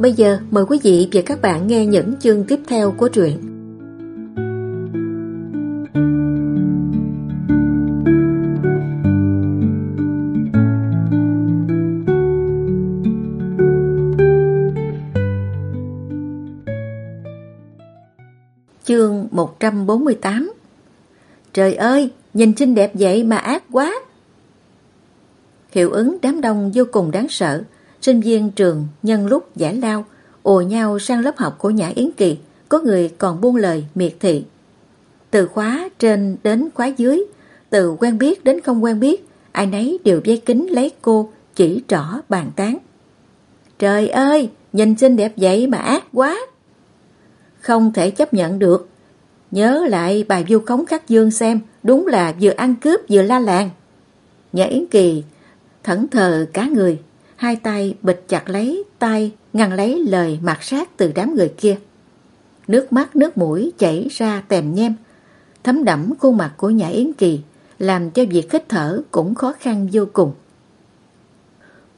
Bây giờ mời quý vị và các bạn nghe những chương tiếp theo của truyện. Chương 148 Trời ơi, nhìn xinh đẹp vậy mà ác quá! Hiệu ứng đám đông vô cùng đáng sợ, sinh viên trường nhân lúc giải lao ùa nhau sang lớp học của Nhã Yến Kỳ, có người còn buông lời miệt thị. Từ khóa trên đến khóa dưới, từ quen biết đến không quen biết, ai nấy đều dây kính lấy cô, chỉ trỏ bàn tán. Trời ơi, nhìn xinh đẹp vậy mà ác quá. Không thể chấp nhận được. Nhớ lại bài vu khống khắc dương xem, đúng là vừa ăn cướp vừa la làng. Nhã Yến Kỳ thẫn thờ cá người, hai tay bịch chặt lấy tay ngăn lấy lời mạt sát từ đám người kia. Nước mắt nước mũi chảy ra tèm nhem, thấm đẫm khuôn mặt của nhà Yến Kỳ, làm cho việc khích thở cũng khó khăn vô cùng.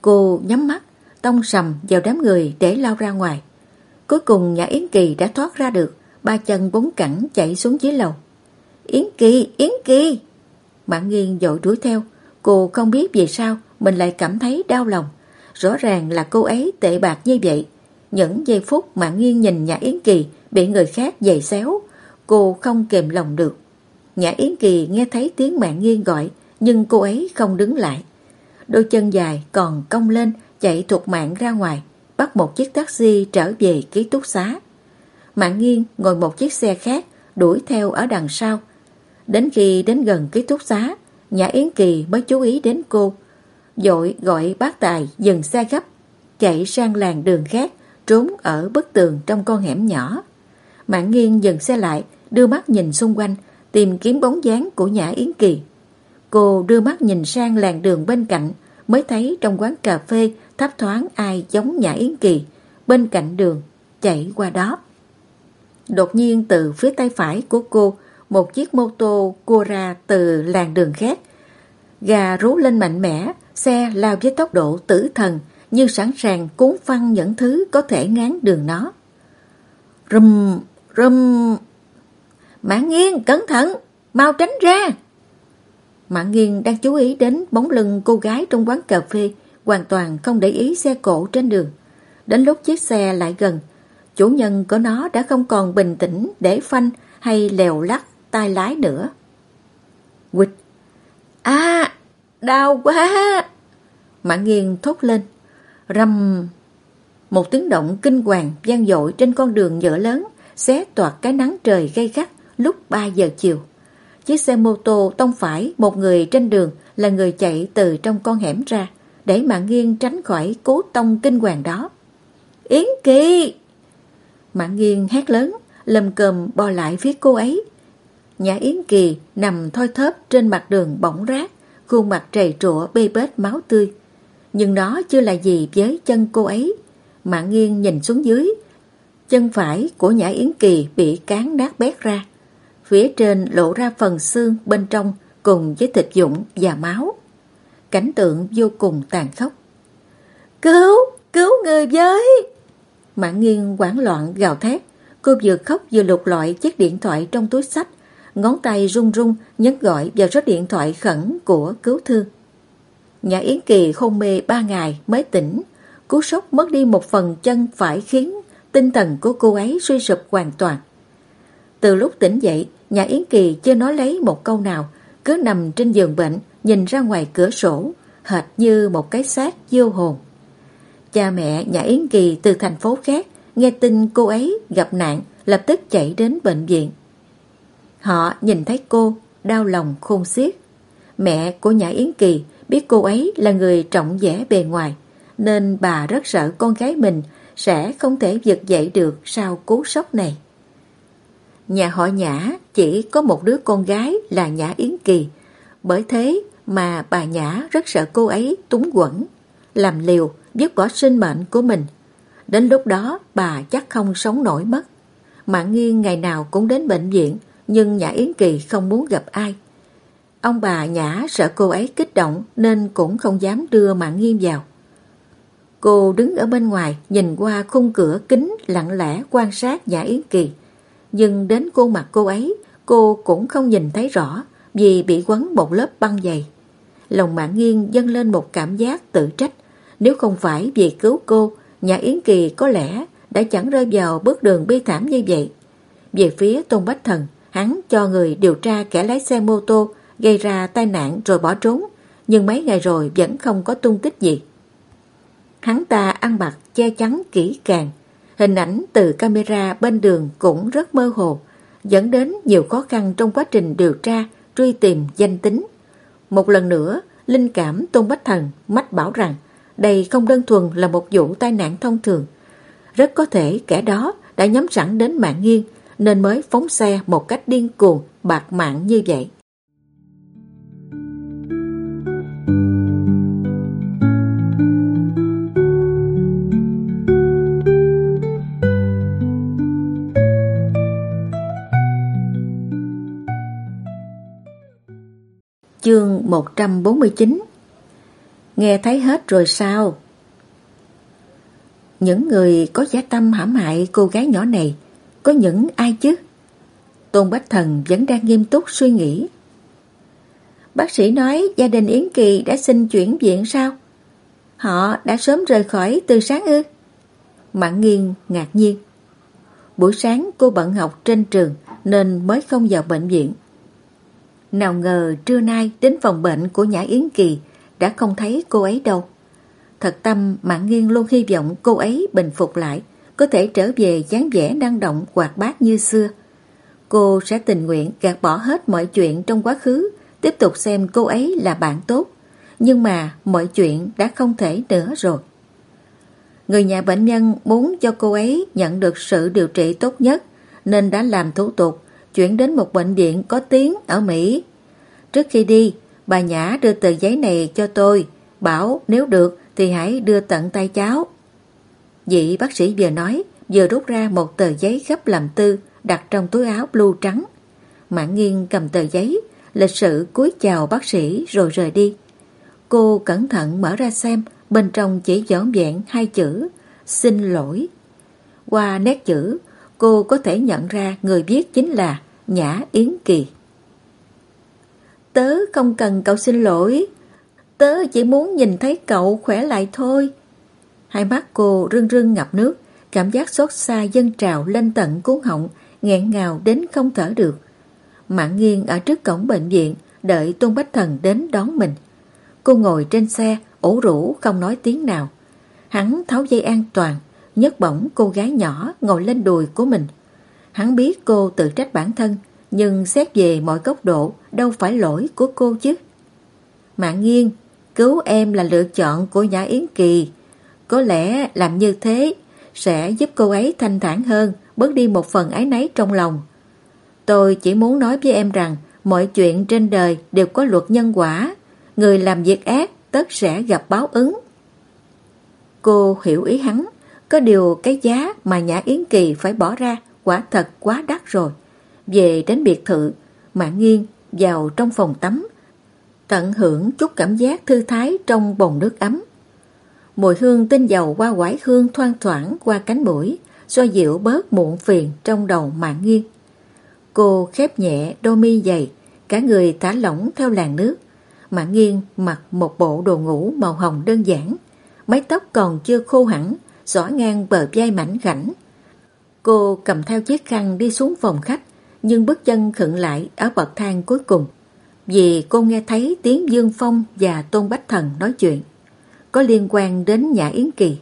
Cô nhắm mắt, tông sầm vào đám người để lao ra ngoài. Cuối cùng nhà Yến Kỳ đã thoát ra được, ba chân bốn cẳng chạy xuống dưới lầu. Yến Kỳ, Yến Kỳ! Mạng nghiêng dội đuổi theo, cô không biết vì sao mình lại cảm thấy đau lòng. Rõ ràng là cô ấy tệ bạc như vậy. Những giây phút mà nghiêng nhìn Nhã Yến Kỳ bị người khác giày xéo, cô không kềm lòng được. Nhã Yến Kỳ nghe thấy tiếng Mạng nghiêng gọi, nhưng cô ấy không đứng lại. Đôi chân dài còn cong lên, chạy thuộc mạng ra ngoài, bắt một chiếc taxi trở về ký túc xá. Mạng nghiêng ngồi một chiếc xe khác, đuổi theo ở đằng sau. Đến khi đến gần ký túc xá, Nhã Yến Kỳ mới chú ý đến cô, dội gọi bác tài dừng xe gấp, chạy sang làng đường khác, trốn ở bức tường trong con hẻm nhỏ. Mạng nghiêng dừng xe lại, đưa mắt nhìn xung quanh, tìm kiếm bóng dáng của Nhã Yến Kỳ. Cô đưa mắt nhìn sang làng đường bên cạnh, mới thấy trong quán cà phê thấp thoáng ai giống Nhã Yến Kỳ, bên cạnh đường, chạy qua đó. Đột nhiên từ phía tay phải của cô, một chiếc mô tô cua ra từ làng đường khác. Gà rú lên mạnh mẽ, Xe lao với tốc độ tử thần như sẵn sàng cuốn phăng những thứ có thể ngán đường nó. Rùm, rùm. Mạng nghiêng, cẩn thận, mau tránh ra. Mạng nghiêng đang chú ý đến bóng lưng cô gái trong quán cà phê, hoàn toàn không để ý xe cộ trên đường. Đến lúc chiếc xe lại gần, chủ nhân của nó đã không còn bình tĩnh để phanh hay lèo lắc tay lái nữa. Quịch! À! Đau quá! Mạng nghiêng thốt lên. Rầm! Một tiếng động kinh hoàng vang dội trên con đường nhựa lớn, xé toạt cái nắng trời gay gắt lúc 3 giờ chiều. Chiếc xe mô tô tông phải một người trên đường là người chạy từ trong con hẻm ra, để mạng nghiêng tránh khỏi cú tông kinh hoàng đó. Yến Kỳ! Mạng nghiêng hét lớn, lầm cơm bò lại phía cô ấy. Nhà Yến Kỳ nằm thoi thớp trên mặt đường bỏng rác, khuôn mặt trầy trụa, bê bết, máu tươi. Nhưng nó chưa là gì với chân cô ấy. Mạng nghiêng nhìn xuống dưới. Chân phải của Nhã Yến Kỳ bị cán nát bét ra. Phía trên lộ ra phần xương bên trong cùng với thịt dụng và máu. Cảnh tượng vô cùng tàn khốc. Cứu! Cứu người với! Mạng nghiêng quảng loạn gào thét. Cô vừa khóc vừa lục lọi chiếc điện thoại trong túi sách ngón tay run run nhấn gọi vào số điện thoại khẩn của cứu thương. Nhà Yến Kỳ hôn mê ba ngày mới tỉnh, cú sốc mất đi một phần chân phải khiến tinh thần của cô ấy suy sụp hoàn toàn. Từ lúc tỉnh dậy, nhà Yến Kỳ chưa nói lấy một câu nào, cứ nằm trên giường bệnh, nhìn ra ngoài cửa sổ, hệt như một cái xác vô hồn. Cha mẹ nhà Yến Kỳ từ thành phố khác, nghe tin cô ấy gặp nạn, lập tức chạy đến bệnh viện. Họ nhìn thấy cô, đau lòng khôn xiết. Mẹ của Nhã Yến Kỳ biết cô ấy là người trọng vẻ bề ngoài, nên bà rất sợ con gái mình sẽ không thể vực dậy được sau cú sốc này. nhà họ Nhã chỉ có một đứa con gái là Nhã Yến Kỳ, bởi thế mà bà Nhã rất sợ cô ấy túng quẩn, làm liều, dứt bỏ sinh mệnh của mình. Đến lúc đó bà chắc không sống nổi mất. Mạng Nghiên ngày nào cũng đến bệnh viện, nhưng Nhã Yến Kỳ không muốn gặp ai. Ông bà Nhã sợ cô ấy kích động nên cũng không dám đưa Mạng nghiêm vào. Cô đứng ở bên ngoài nhìn qua khung cửa kính lặng lẽ quan sát Nhã Yến Kỳ. Nhưng đến khuôn mặt cô ấy, cô cũng không nhìn thấy rõ vì bị quấn một lớp băng dày. Lòng Mạng Nghiên dâng lên một cảm giác tự trách. Nếu không phải vì cứu cô, Nhã Yến Kỳ có lẽ đã chẳng rơi vào bước đường bi thảm như vậy. Về phía Tôn Bách Thần, hắn cho người điều tra kẻ lái xe mô tô gây ra tai nạn rồi bỏ trốn, nhưng mấy ngày rồi vẫn không có tung tích gì. Hắn ta ăn mặc che chắn kỹ càng, hình ảnh từ camera bên đường cũng rất mơ hồ, dẫn đến nhiều khó khăn trong quá trình điều tra, truy tìm danh tính. Một lần nữa, linh cảm Tôn Bách Thần mách bảo rằng đây không đơn thuần là một vụ tai nạn thông thường. Rất có thể kẻ đó đã nhắm sẵn đến mạng nghiêng nên mới phóng xe một cách điên cuồng, bạc mạng như vậy. Chương 149 Nghe thấy hết rồi sao? Những người có giá tâm hãm hại cô gái nhỏ này có những ai chứ? Tôn Bách Thần vẫn đang nghiêm túc suy nghĩ. Bác sĩ nói gia đình Yến Kỳ đã xin chuyển viện sao? Họ đã sớm rời khỏi từ sáng ư? Mạng nghiêng ngạc nhiên. Buổi sáng cô bận học trên trường nên mới không vào bệnh viện. Nào ngờ trưa nay đến phòng bệnh của Nhã Yến Kỳ đã không thấy cô ấy đâu. Thật tâm Mạng Nghiên luôn hy vọng cô ấy bình phục lại, có thể trở về dáng vẻ năng động hoạt bát như xưa. Cô sẽ tình nguyện gạt bỏ hết mọi chuyện trong quá khứ, tiếp tục xem cô ấy là bạn tốt. Nhưng mà mọi chuyện đã không thể nữa rồi. Người nhà bệnh nhân muốn cho cô ấy nhận được sự điều trị tốt nhất nên đã làm thủ tục chuyển đến một bệnh viện có tiếng ở Mỹ. Trước khi đi, bà Nhã đưa tờ giấy này cho tôi, bảo nếu được thì hãy đưa tận tay cháu. Vị bác sĩ vừa nói, vừa rút ra một tờ giấy gấp làm tư đặt trong túi áo blue trắng. mãn nghiêng cầm tờ giấy, lịch sự cúi chào bác sĩ rồi rời đi. Cô cẩn thận mở ra xem, bên trong chỉ dõn vẹn hai chữ, xin lỗi. Qua nét chữ, cô có thể nhận ra người viết chính là Nhã Yến Kỳ. Tớ không cần cậu xin lỗi, tớ chỉ muốn nhìn thấy cậu khỏe lại thôi. Hai mắt cô rưng rưng ngập nước, cảm giác xót xa dâng trào lên tận cuốn họng, nghẹn ngào đến không thở được. Mạng nghiêng ở trước cổng bệnh viện, đợi Tôn Bách Thần đến đón mình. Cô ngồi trên xe, ủ rũ không nói tiếng nào. Hắn tháo dây an toàn, nhấc bổng cô gái nhỏ ngồi lên đùi của mình. Hắn biết cô tự trách bản thân, nhưng xét về mọi góc độ đâu phải lỗi của cô chứ. Mạng nghiêng, cứu em là lựa chọn của Nhã Yến Kỳ. Có lẽ làm như thế sẽ giúp cô ấy thanh thản hơn, bớt đi một phần ái náy trong lòng. Tôi chỉ muốn nói với em rằng mọi chuyện trên đời đều có luật nhân quả. Người làm việc ác tất sẽ gặp báo ứng. Cô hiểu ý hắn, có điều cái giá mà Nhã Yến Kỳ phải bỏ ra quả thật quá đắt rồi. Về đến biệt thự, Mạng Nghiên vào trong phòng tắm, tận hưởng chút cảm giác thư thái trong bồn nước ấm. Mùi hương tinh dầu qua quải hương thoang thoảng qua cánh mũi, xoa dịu bớt muộn phiền trong đầu Mạng nghiêng. Cô khép nhẹ đôi mi dày, cả người thả lỏng theo làn nước. Mạng nghiêng mặc một bộ đồ ngủ màu hồng đơn giản, mái tóc còn chưa khô hẳn, xõa ngang bờ vai mảnh khảnh. Cô cầm theo chiếc khăn đi xuống phòng khách, nhưng bước chân khựng lại ở bậc thang cuối cùng. Vì cô nghe thấy tiếng Dương Phong và Tôn Bách Thần nói chuyện, có liên quan đến nhà Yến Kỳ.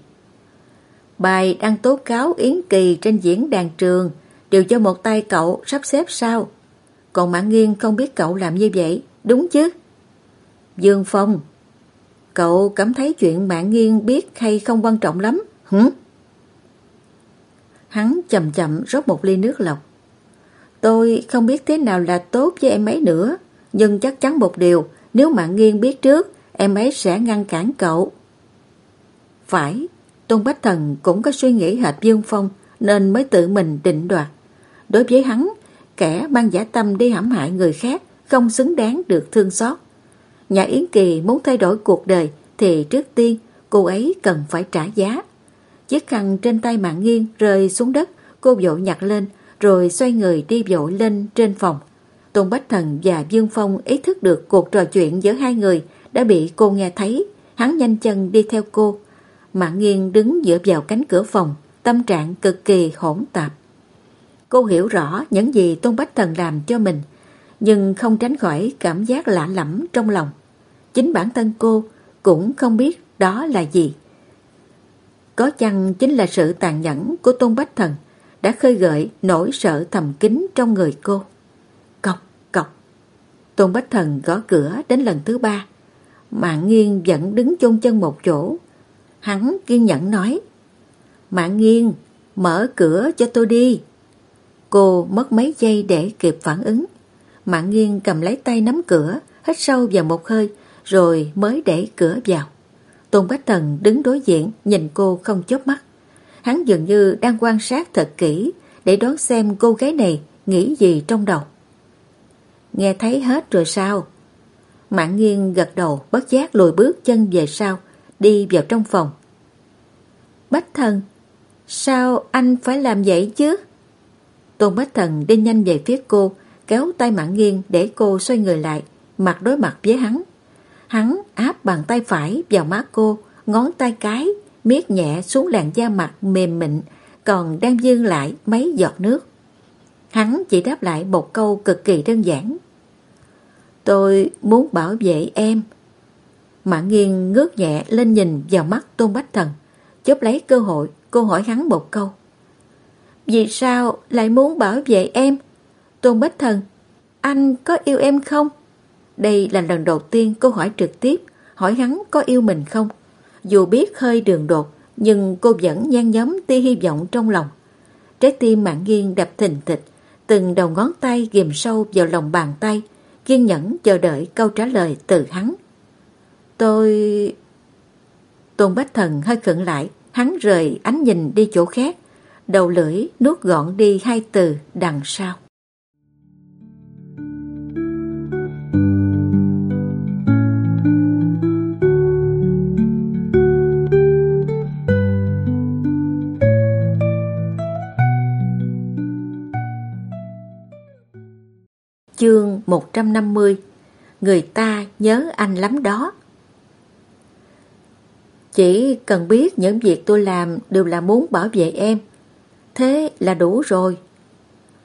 Bài đăng tố cáo Yến Kỳ trên diễn đàn trường đều cho một tay cậu sắp xếp sao? Còn Mã Nghiên không biết cậu làm như vậy, đúng chứ? Dương Phong Cậu cảm thấy chuyện Mã Nghiên biết hay không quan trọng lắm, hử? Hắn chậm chậm rót một ly nước lọc. Tôi không biết thế nào là tốt với em ấy nữa, nhưng chắc chắn một điều, nếu Mã Nghiên biết trước, em ấy sẽ ngăn cản cậu. Phải, Tôn Bách Thần cũng có suy nghĩ hệt Dương Phong nên mới tự mình định đoạt. Đối với hắn, kẻ mang giả tâm đi hãm hại người khác không xứng đáng được thương xót. Nhà Yến Kỳ muốn thay đổi cuộc đời thì trước tiên cô ấy cần phải trả giá. Chiếc khăn trên tay mạng nghiêng rơi xuống đất, cô vội nhặt lên rồi xoay người đi vội lên trên phòng. Tôn Bách Thần và Dương Phong ý thức được cuộc trò chuyện giữa hai người đã bị cô nghe thấy. Hắn nhanh chân đi theo cô. Mạng nghiêng đứng dựa vào cánh cửa phòng, tâm trạng cực kỳ hỗn tạp. Cô hiểu rõ những gì Tôn Bách Thần làm cho mình, nhưng không tránh khỏi cảm giác lạ lẫm trong lòng. Chính bản thân cô cũng không biết đó là gì. Có chăng chính là sự tàn nhẫn của Tôn Bách Thần đã khơi gợi nỗi sợ thầm kín trong người cô. Cọc, cọc. Tôn Bách Thần gõ cửa đến lần thứ ba. Mạng nghiêng vẫn đứng chôn chân một chỗ. Hắn kiên nhẫn nói. Mạng nghiêng, mở cửa cho tôi đi. Cô mất mấy giây để kịp phản ứng. Mạng nghiêng cầm lấy tay nắm cửa, hít sâu vào một hơi, rồi mới để cửa vào. Tôn Bách Thần đứng đối diện nhìn cô không chớp mắt. Hắn dường như đang quan sát thật kỹ để đoán xem cô gái này nghĩ gì trong đầu. Nghe thấy hết rồi sao? Mạng nghiêng gật đầu bất giác lùi bước chân về sau, đi vào trong phòng. Bách Thần, sao anh phải làm vậy chứ? Tôn Bách Thần đi nhanh về phía cô, kéo tay Mạng nghiêng để cô xoay người lại, mặt đối mặt với hắn. Hắn áp bàn tay phải vào má cô, ngón tay cái, miết nhẹ xuống làn da mặt mềm mịn, còn đang dương lại mấy giọt nước. Hắn chỉ đáp lại một câu cực kỳ đơn giản. Tôi muốn bảo vệ em. Mã Nghiên ngước nhẹ lên nhìn vào mắt Tôn Bách Thần, chớp lấy cơ hội cô hỏi hắn một câu. Vì sao lại muốn bảo vệ em? Tôn Bách Thần, anh có yêu em không? Đây là lần đầu tiên cô hỏi trực tiếp, hỏi hắn có yêu mình không. Dù biết hơi đường đột, nhưng cô vẫn nhan nhóm tia hy vọng trong lòng. Trái tim mạng nghiêng đập thình thịch, từng đầu ngón tay ghìm sâu vào lòng bàn tay, kiên nhẫn chờ đợi câu trả lời từ hắn. Tôi... Tôn Bách Thần hơi khẩn lại, hắn rời ánh nhìn đi chỗ khác, đầu lưỡi nuốt gọn đi hai từ đằng sau. Chương 150 Người ta nhớ anh lắm đó. Chỉ cần biết những việc tôi làm đều là muốn bảo vệ em Thế là đủ rồi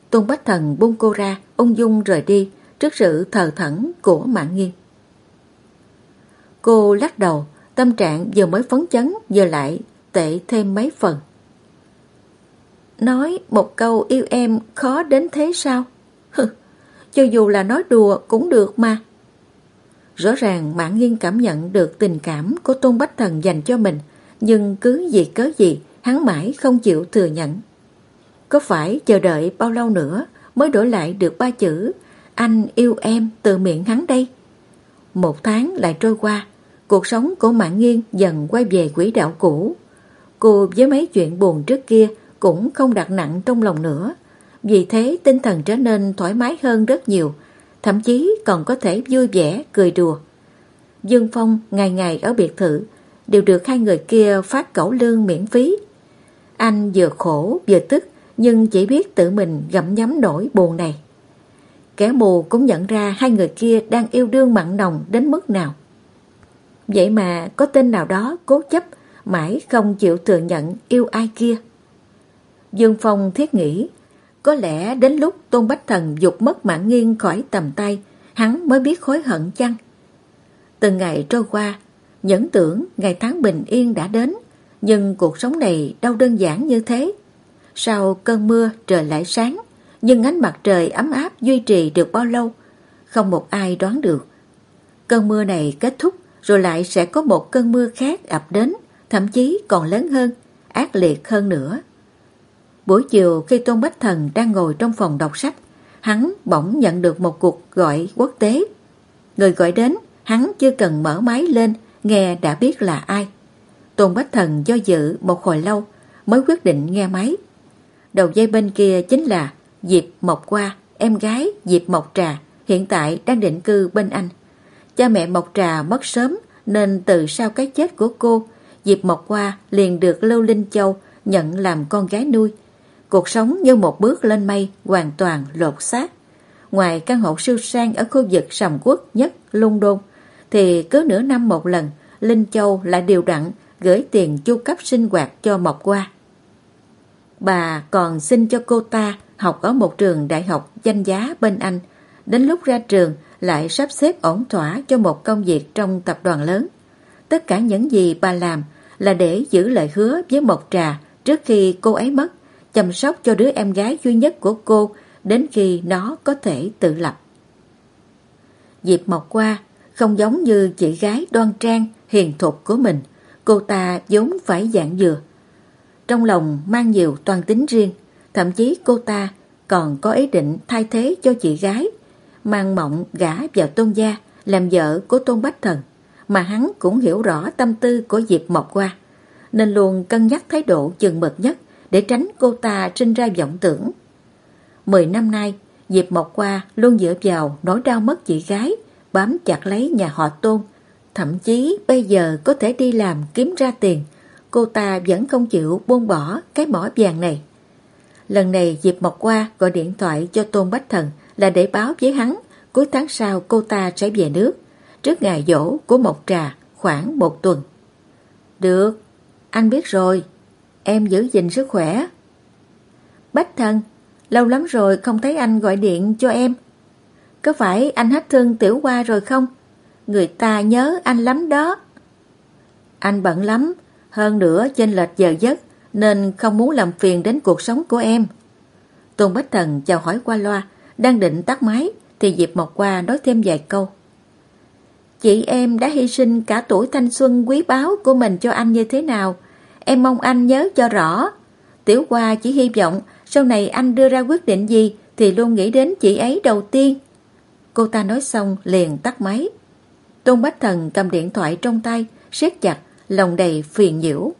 Tôn Bách Thần buông cô ra Ung dung rời đi Trước sự thờ thẫn của mạng nghiên Cô lắc đầu Tâm trạng vừa mới phấn chấn Giờ lại tệ thêm mấy phần Nói một câu yêu em khó đến thế sao? Hừ, cho dù là nói đùa cũng được mà. Rõ ràng Mãn Nghiên cảm nhận được tình cảm của Tôn Bách Thần dành cho mình, nhưng cứ gì cớ gì, hắn mãi không chịu thừa nhận. Có phải chờ đợi bao lâu nữa mới đổi lại được ba chữ anh yêu em từ miệng hắn đây? Một tháng lại trôi qua, cuộc sống của Mãn Nghiên dần quay về quỹ đạo cũ. Cô với mấy chuyện buồn trước kia cũng không đặt nặng trong lòng nữa, vì thế tinh thần trở nên thoải mái hơn rất nhiều, thậm chí còn có thể vui vẻ, cười đùa. Dương Phong ngày ngày ở biệt thự đều được hai người kia phát cẩu lương miễn phí. Anh vừa khổ vừa tức nhưng chỉ biết tự mình gặm nhắm nổi buồn này. Kẻ mù cũng nhận ra hai người kia đang yêu đương mặn nồng đến mức nào. Vậy mà có tên nào đó cố chấp mãi không chịu thừa nhận yêu ai kia. Dương Phong thiết nghĩ có lẽ đến lúc Tôn Bách Thần dục mất mạng nghiêng khỏi tầm tay, hắn mới biết hối hận chăng? Từng ngày trôi qua, nhẫn tưởng ngày tháng bình yên đã đến, nhưng cuộc sống này đâu đơn giản như thế. Sau cơn mưa trời lại sáng, nhưng ánh mặt trời ấm áp duy trì được bao lâu, không một ai đoán được. Cơn mưa này kết thúc rồi lại sẽ có một cơn mưa khác ập đến, thậm chí còn lớn hơn, ác liệt hơn nữa. Buổi chiều khi Tôn Bách Thần đang ngồi trong phòng đọc sách, hắn bỗng nhận được một cuộc gọi quốc tế. Người gọi đến, hắn chưa cần mở máy lên, nghe đã biết là ai. Tôn Bách Thần do dự một hồi lâu mới quyết định nghe máy. Đầu dây bên kia chính là Diệp Mộc Qua, em gái Diệp Mộc Trà, hiện tại đang định cư bên anh. Cha mẹ Mộc Trà mất sớm nên từ sau cái chết của cô, Diệp Mộc Qua liền được Lưu Linh Châu nhận làm con gái nuôi. Cuộc sống như một bước lên mây hoàn toàn lột xác. Ngoài căn hộ siêu sang ở khu vực sầm quốc nhất London, thì cứ nửa năm một lần, Linh Châu lại điều đặn gửi tiền chu cấp sinh hoạt cho Mộc Qua. Bà còn xin cho cô ta học ở một trường đại học danh giá bên Anh. Đến lúc ra trường lại sắp xếp ổn thỏa cho một công việc trong tập đoàn lớn. Tất cả những gì bà làm là để giữ lời hứa với Mộc Trà trước khi cô ấy mất, chăm sóc cho đứa em gái duy nhất của cô đến khi nó có thể tự lập. Diệp Mộc qua không giống như chị gái đoan trang, hiền thục của mình, cô ta vốn phải dạng dừa. Trong lòng mang nhiều toàn tính riêng, thậm chí cô ta còn có ý định thay thế cho chị gái, mang mộng gả vào tôn gia, làm vợ của tôn bách thần, mà hắn cũng hiểu rõ tâm tư của Diệp Mộc qua, nên luôn cân nhắc thái độ chừng mực nhất để tránh cô ta sinh ra vọng tưởng. Mười năm nay, Diệp Mộc qua luôn dựa vào nỗi đau mất chị gái, bám chặt lấy nhà họ tôn, thậm chí bây giờ có thể đi làm kiếm ra tiền, cô ta vẫn không chịu buông bỏ cái mỏ vàng này. Lần này Diệp Mộc qua gọi điện thoại cho Tôn Bách Thần là để báo với hắn cuối tháng sau cô ta sẽ về nước trước ngày dỗ của Mộc Trà khoảng một tuần. Được, anh biết rồi, em giữ gìn sức khỏe. Bách Thần, lâu lắm rồi không thấy anh gọi điện cho em. Có phải anh hết thương tiểu qua rồi không? Người ta nhớ anh lắm đó. Anh bận lắm, hơn nữa trên lệch giờ giấc nên không muốn làm phiền đến cuộc sống của em. Tôn Bách Thần chào hỏi qua loa, đang định tắt máy thì Diệp Mộc Qua nói thêm vài câu. Chị em đã hy sinh cả tuổi thanh xuân quý báu của mình cho anh như thế nào. Em mong anh nhớ cho rõ. Tiểu Hoa chỉ hy vọng sau này anh đưa ra quyết định gì thì luôn nghĩ đến chị ấy đầu tiên. Cô ta nói xong liền tắt máy. Tôn Bách Thần cầm điện thoại trong tay, siết chặt, lòng đầy phiền nhiễu.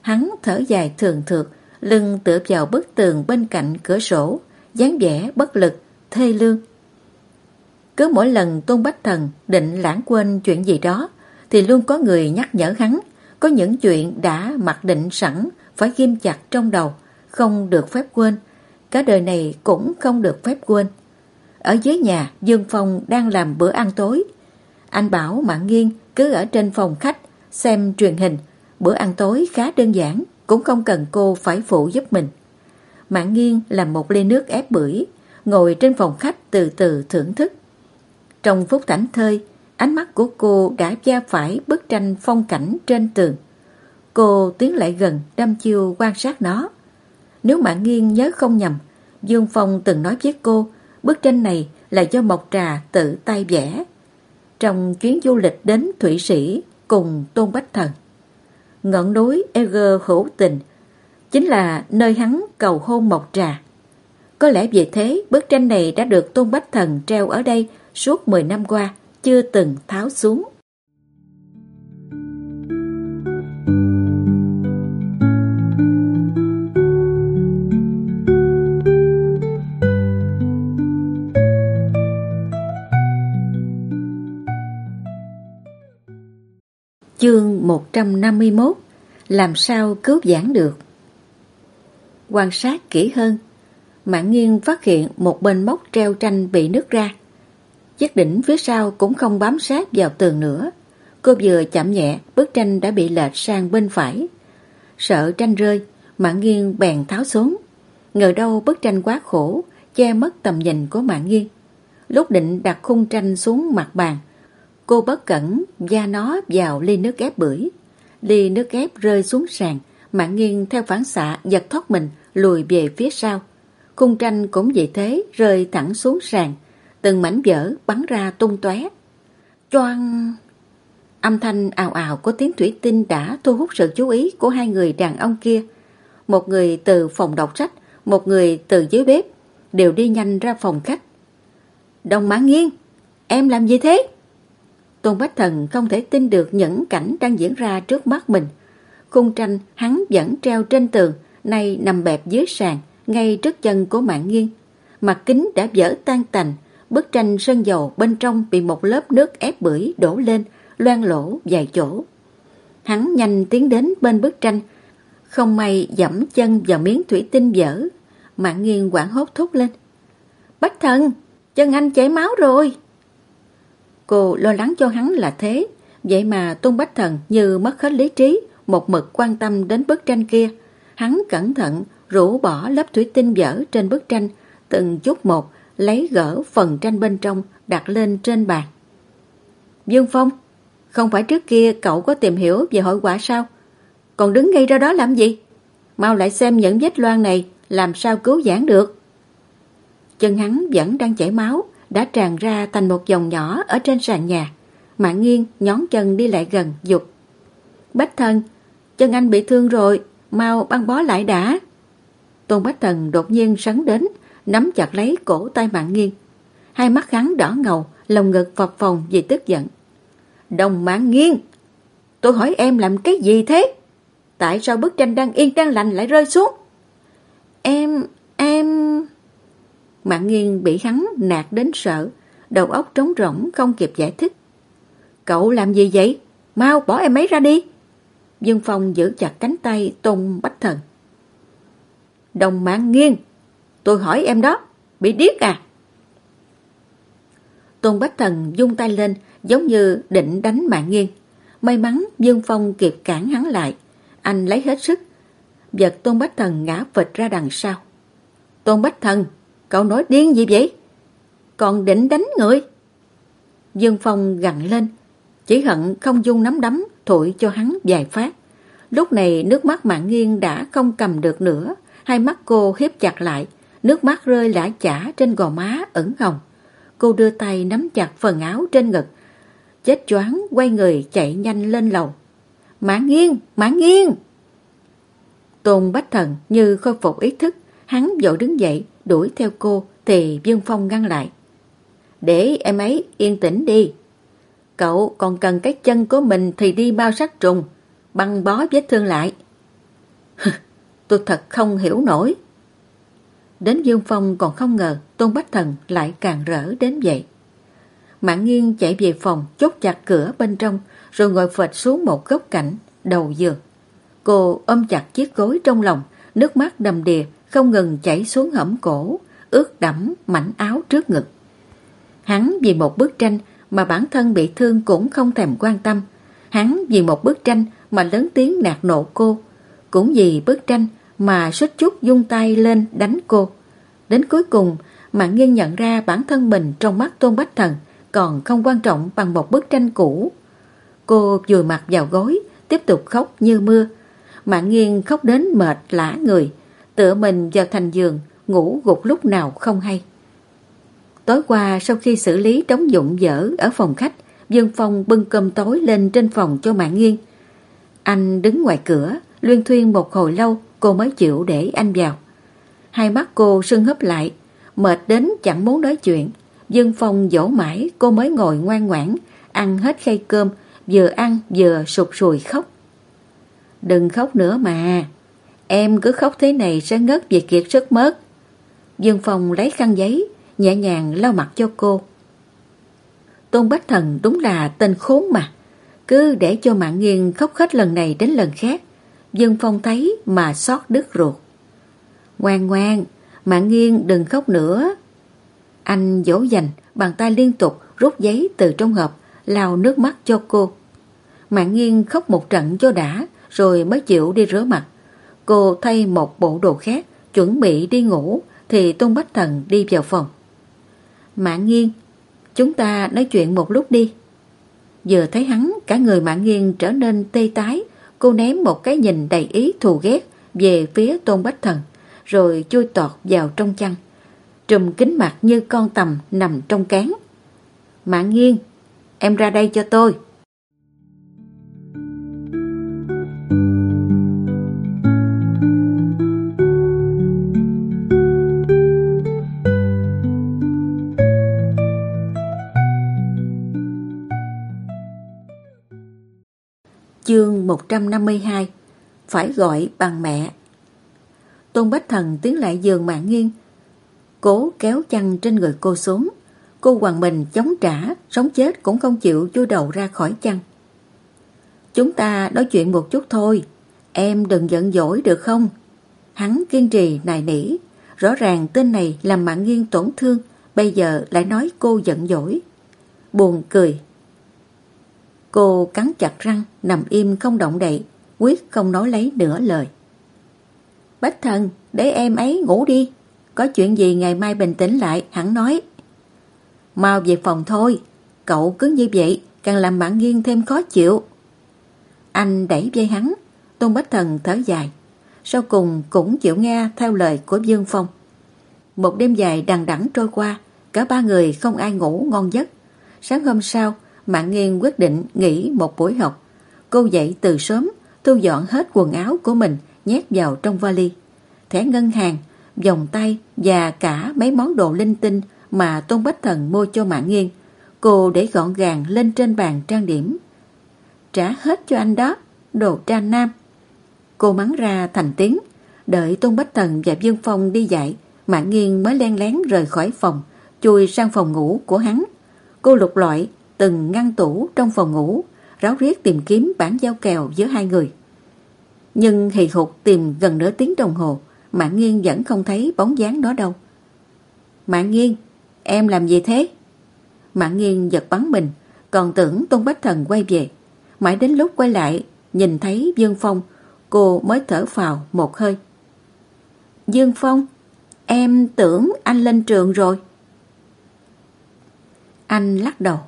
Hắn thở dài thường thượt, lưng tựa vào bức tường bên cạnh cửa sổ, dáng vẻ bất lực, thê lương. Cứ mỗi lần Tôn Bách Thần định lãng quên chuyện gì đó, thì luôn có người nhắc nhở hắn, có những chuyện đã mặc định sẵn phải ghim chặt trong đầu, không được phép quên. Cả đời này cũng không được phép quên. Ở dưới nhà, Dương Phong đang làm bữa ăn tối. Anh bảo Mạng Nghiên cứ ở trên phòng khách xem truyền hình, Bữa ăn tối khá đơn giản, cũng không cần cô phải phụ giúp mình. Mạng nghiêng làm một ly nước ép bưởi, ngồi trên phòng khách từ từ thưởng thức. Trong phút thảnh thơi, ánh mắt của cô đã va phải bức tranh phong cảnh trên tường. Cô tiến lại gần đâm chiêu quan sát nó. Nếu Mạng nghiêng nhớ không nhầm, Dương Phong từng nói với cô bức tranh này là do Mộc Trà tự tay vẽ. Trong chuyến du lịch đến Thụy Sĩ cùng Tôn Bách Thần ngọn núi Eger hữu tình, chính là nơi hắn cầu hôn Mộc Trà. Có lẽ vì thế bức tranh này đã được Tôn Bách Thần treo ở đây suốt 10 năm qua, chưa từng tháo xuống. Chương 151 Làm sao cứu giảng được Quan sát kỹ hơn Mạng nghiêng phát hiện một bên móc treo tranh bị nứt ra Chiếc đỉnh phía sau cũng không bám sát vào tường nữa. Cô vừa chạm nhẹ Bức tranh đã bị lệch sang bên phải. Sợ tranh rơi Mạng nghiêng bèn tháo xuống. Ngờ đâu bức tranh quá khổ Che mất tầm nhìn của mạng nghiêng Lúc định đặt khung tranh xuống mặt bàn Cô bất cẩn da nó vào ly nước ép bưởi. Ly nước ép rơi xuống sàn, mạng nghiêng theo phản xạ giật thoát mình lùi về phía sau. Khung tranh cũng vì thế rơi thẳng xuống sàn, từng mảnh vỡ bắn ra tung tóe. Choang! Âm thanh ào ào của tiếng thủy tinh đã thu hút sự chú ý của hai người đàn ông kia. Một người từ phòng đọc sách, một người từ dưới bếp, đều đi nhanh ra phòng khách. Đồng Mã nghiêng em làm gì thế? Tôn Bách Thần không thể tin được những cảnh đang diễn ra trước mắt mình. Khung tranh hắn vẫn treo trên tường, nay nằm bẹp dưới sàn, ngay trước chân của Mạng nghiêng. Mặt kính đã vỡ tan tành, bức tranh sơn dầu bên trong bị một lớp nước ép bưởi đổ lên, loang lỗ vài chỗ. Hắn nhanh tiến đến bên bức tranh, không may dẫm chân vào miếng thủy tinh vỡ. Mạng Nghiên quảng hốt thúc lên. Bách thần, chân anh chảy máu rồi. Cô lo lắng cho hắn là thế, vậy mà Tôn Bách Thần như mất hết lý trí, một mực quan tâm đến bức tranh kia. Hắn cẩn thận rũ bỏ lớp thủy tinh vỡ trên bức tranh, từng chút một lấy gỡ phần tranh bên trong đặt lên trên bàn. Dương Phong, không phải trước kia cậu có tìm hiểu về hội quả sao? Còn đứng ngay ra đó làm gì? Mau lại xem những vết loan này làm sao cứu giãn được. Chân hắn vẫn đang chảy máu, đã tràn ra thành một dòng nhỏ ở trên sàn nhà. Mạng nghiêng nhón chân đi lại gần, dục. Bách thân chân anh bị thương rồi, mau băng bó lại đã. Tôn Bách Thần đột nhiên sấn đến, nắm chặt lấy cổ tay mạng nghiêng. Hai mắt hắn đỏ ngầu, lồng ngực phập phồng vì tức giận. Đồng mạng nghiêng, tôi hỏi em làm cái gì thế? Tại sao bức tranh đang yên đang lành lại rơi xuống? Em, em... Mạng nghiêng bị hắn nạt đến sợ, đầu óc trống rỗng không kịp giải thích. Cậu làm gì vậy? Mau bỏ em ấy ra đi. Dương Phong giữ chặt cánh tay Tôn Bách Thần. Đồng mạng nghiêng, tôi hỏi em đó, bị điếc à? Tôn Bách Thần dung tay lên giống như định đánh mạng nghiêng. May mắn Dương Phong kịp cản hắn lại. Anh lấy hết sức. Giật Tôn Bách Thần ngã phịch ra đằng sau. Tôn Bách Thần, Cậu nói điên gì vậy? Còn định đánh người? Dương Phong gặn lên, chỉ hận không dung nắm đấm thổi cho hắn vài phát. Lúc này nước mắt mạng nghiêng đã không cầm được nữa, hai mắt cô hiếp chặt lại, nước mắt rơi lã chả trên gò má ẩn hồng. Cô đưa tay nắm chặt phần áo trên ngực, chết choáng quay người chạy nhanh lên lầu. Mã nghiêng, mã nghiêng! Tôn Bách Thần như khôi phục ý thức, hắn vội đứng dậy, đuổi theo cô thì Dương Phong ngăn lại. Để em ấy yên tĩnh đi. Cậu còn cần cái chân của mình thì đi bao sát trùng, băng bó vết thương lại. Tôi thật không hiểu nổi. Đến Dương Phong còn không ngờ Tôn Bách Thần lại càng rỡ đến vậy. Mạng nghiêng chạy về phòng chốt chặt cửa bên trong rồi ngồi phệt xuống một góc cạnh đầu giường. Cô ôm chặt chiếc gối trong lòng, nước mắt đầm đìa không ngừng chảy xuống hõm cổ, ướt đẫm mảnh áo trước ngực. Hắn vì một bức tranh mà bản thân bị thương cũng không thèm quan tâm. Hắn vì một bức tranh mà lớn tiếng nạt nộ cô. Cũng vì bức tranh mà suýt chút dung tay lên đánh cô. Đến cuối cùng, Mạng Nghiên nhận ra bản thân mình trong mắt Tôn Bách Thần còn không quan trọng bằng một bức tranh cũ. Cô vùi mặt vào gối, tiếp tục khóc như mưa. Mạng Nghiên khóc đến mệt lã người, tựa mình vào thành giường, ngủ gục lúc nào không hay. Tối qua sau khi xử lý đống dụng dở ở phòng khách, Dương Phong bưng cơm tối lên trên phòng cho Mạng Nghiên. Anh đứng ngoài cửa, luyên thuyên một hồi lâu cô mới chịu để anh vào. Hai mắt cô sưng hấp lại, mệt đến chẳng muốn nói chuyện. Dương Phong dỗ mãi cô mới ngồi ngoan ngoãn, ăn hết khay cơm, vừa ăn vừa sụt sùi khóc. Đừng khóc nữa mà, Em cứ khóc thế này sẽ ngất về kiệt sức mất. Dương Phong lấy khăn giấy, nhẹ nhàng lau mặt cho cô. Tôn Bách Thần đúng là tên khốn mà. Cứ để cho mạng nghiêng khóc hết lần này đến lần khác. Dương Phong thấy mà xót đứt ruột. Ngoan ngoan, mạng nghiêng đừng khóc nữa. Anh dỗ dành, bàn tay liên tục rút giấy từ trong hộp, lau nước mắt cho cô. Mạng nghiêng khóc một trận cho đã, rồi mới chịu đi rửa mặt. Cô thay một bộ đồ khác, chuẩn bị đi ngủ, thì Tôn Bách Thần đi vào phòng. Mạng nghiêng, chúng ta nói chuyện một lúc đi. Vừa thấy hắn, cả người mạng nghiêng trở nên tê tái, cô ném một cái nhìn đầy ý thù ghét về phía Tôn Bách Thần, rồi chui tọt vào trong chăn. Trùm kính mặt như con tầm nằm trong cán. Mạng nghiêng, em ra đây cho tôi. Chương 152 Phải gọi bằng mẹ. Tôn Bách Thần tiến lại giường mạng nghiêng, Cố kéo chăn trên người cô xuống. Cô hoàng mình chống trả, Sống chết cũng không chịu chui đầu ra khỏi chăn. Chúng ta nói chuyện một chút thôi, Em đừng giận dỗi được không? Hắn kiên trì, nài nỉ. Rõ ràng tên này làm mạng nghiêng tổn thương, Bây giờ lại nói cô giận dỗi. Buồn cười. Cô cắn chặt răng, Nằm im không động đậy, Quyết không nói lấy nửa lời. Bách thần, Để em ấy ngủ đi. Có chuyện gì ngày mai bình tĩnh lại, Hẳn nói. Mau về phòng thôi. Cậu cứ như vậy, Càng làm bạn nghiêng thêm khó chịu. Anh đẩy dây hắn, Tôn Bách Thần thở dài. Sau cùng cũng chịu nghe theo lời của Dương Phong. Một đêm dài đằng đẵng trôi qua, Cả ba người không ai ngủ ngon giấc. Sáng hôm sau Mạng Nghiên quyết định nghỉ một buổi học. Cô dậy từ sớm Thu dọn hết quần áo của mình Nhét vào trong vali. Thẻ ngân hàng, vòng tay Và cả mấy món đồ linh tinh Mà Tôn Bách Thần mua cho Mạng Nghiên Cô để gọn gàng lên trên bàn trang điểm. Trả hết cho anh đó Đồ trang nam. Cô mắng ra thành tiếng Đợi Tôn Bách Thần và Dương Phong đi dạy Mạng Nghiên mới len lén rời khỏi phòng Chui sang phòng ngủ của hắn. Cô lục lọi từng ngăn tủ trong phòng ngủ, Ráo riết tìm kiếm bản giao kèo giữa hai người. Nhưng hì hụt tìm gần nửa tiếng đồng hồ Mạng Nghiên vẫn không thấy bóng dáng đó đâu. Mạng Nghiên, Em làm gì thế? Mạng Nghiên giật bắn mình, Còn tưởng Tôn Bách Thần quay về. Mãi đến lúc quay lại, Nhìn thấy Dương Phong, Cô mới thở phào một hơi. Dương Phong, Em tưởng anh lên trường rồi. Anh lắc đầu.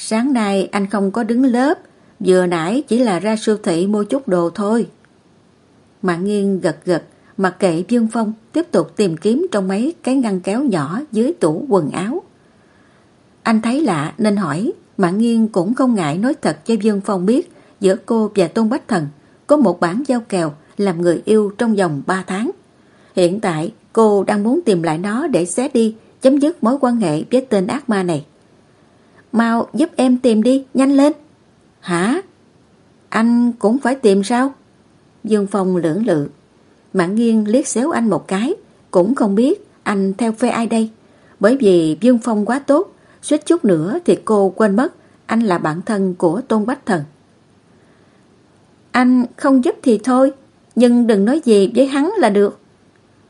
Sáng nay anh không có đứng lớp, Vừa nãy chỉ là ra siêu thị mua chút đồ thôi. Mạng nghiêng gật gật, Mặc kệ Dương Phong Tiếp tục tìm kiếm trong mấy cái ngăn kéo nhỏ Dưới tủ quần áo. Anh thấy lạ nên hỏi, Mạng nghiêng cũng không ngại nói thật cho Dương Phong biết, Giữa cô và Tôn Bách Thần Có một bản giao kèo Làm người yêu trong vòng 3 tháng. Hiện tại, cô đang muốn tìm lại nó Để xé đi, Chấm dứt mối quan hệ với tên ác ma này. Mau giúp em tìm đi, nhanh lên. Hả? Anh cũng phải tìm sao? Dương Phong lưỡng lự. Mạng nghiêng liếc xéo anh một cái, cũng không biết anh theo phe ai đây. Bởi vì Dương Phong quá tốt, suýt chút nữa thì cô quên mất anh là bạn thân của Tôn Bách Thần. Anh không giúp thì thôi, nhưng đừng nói gì với hắn là được.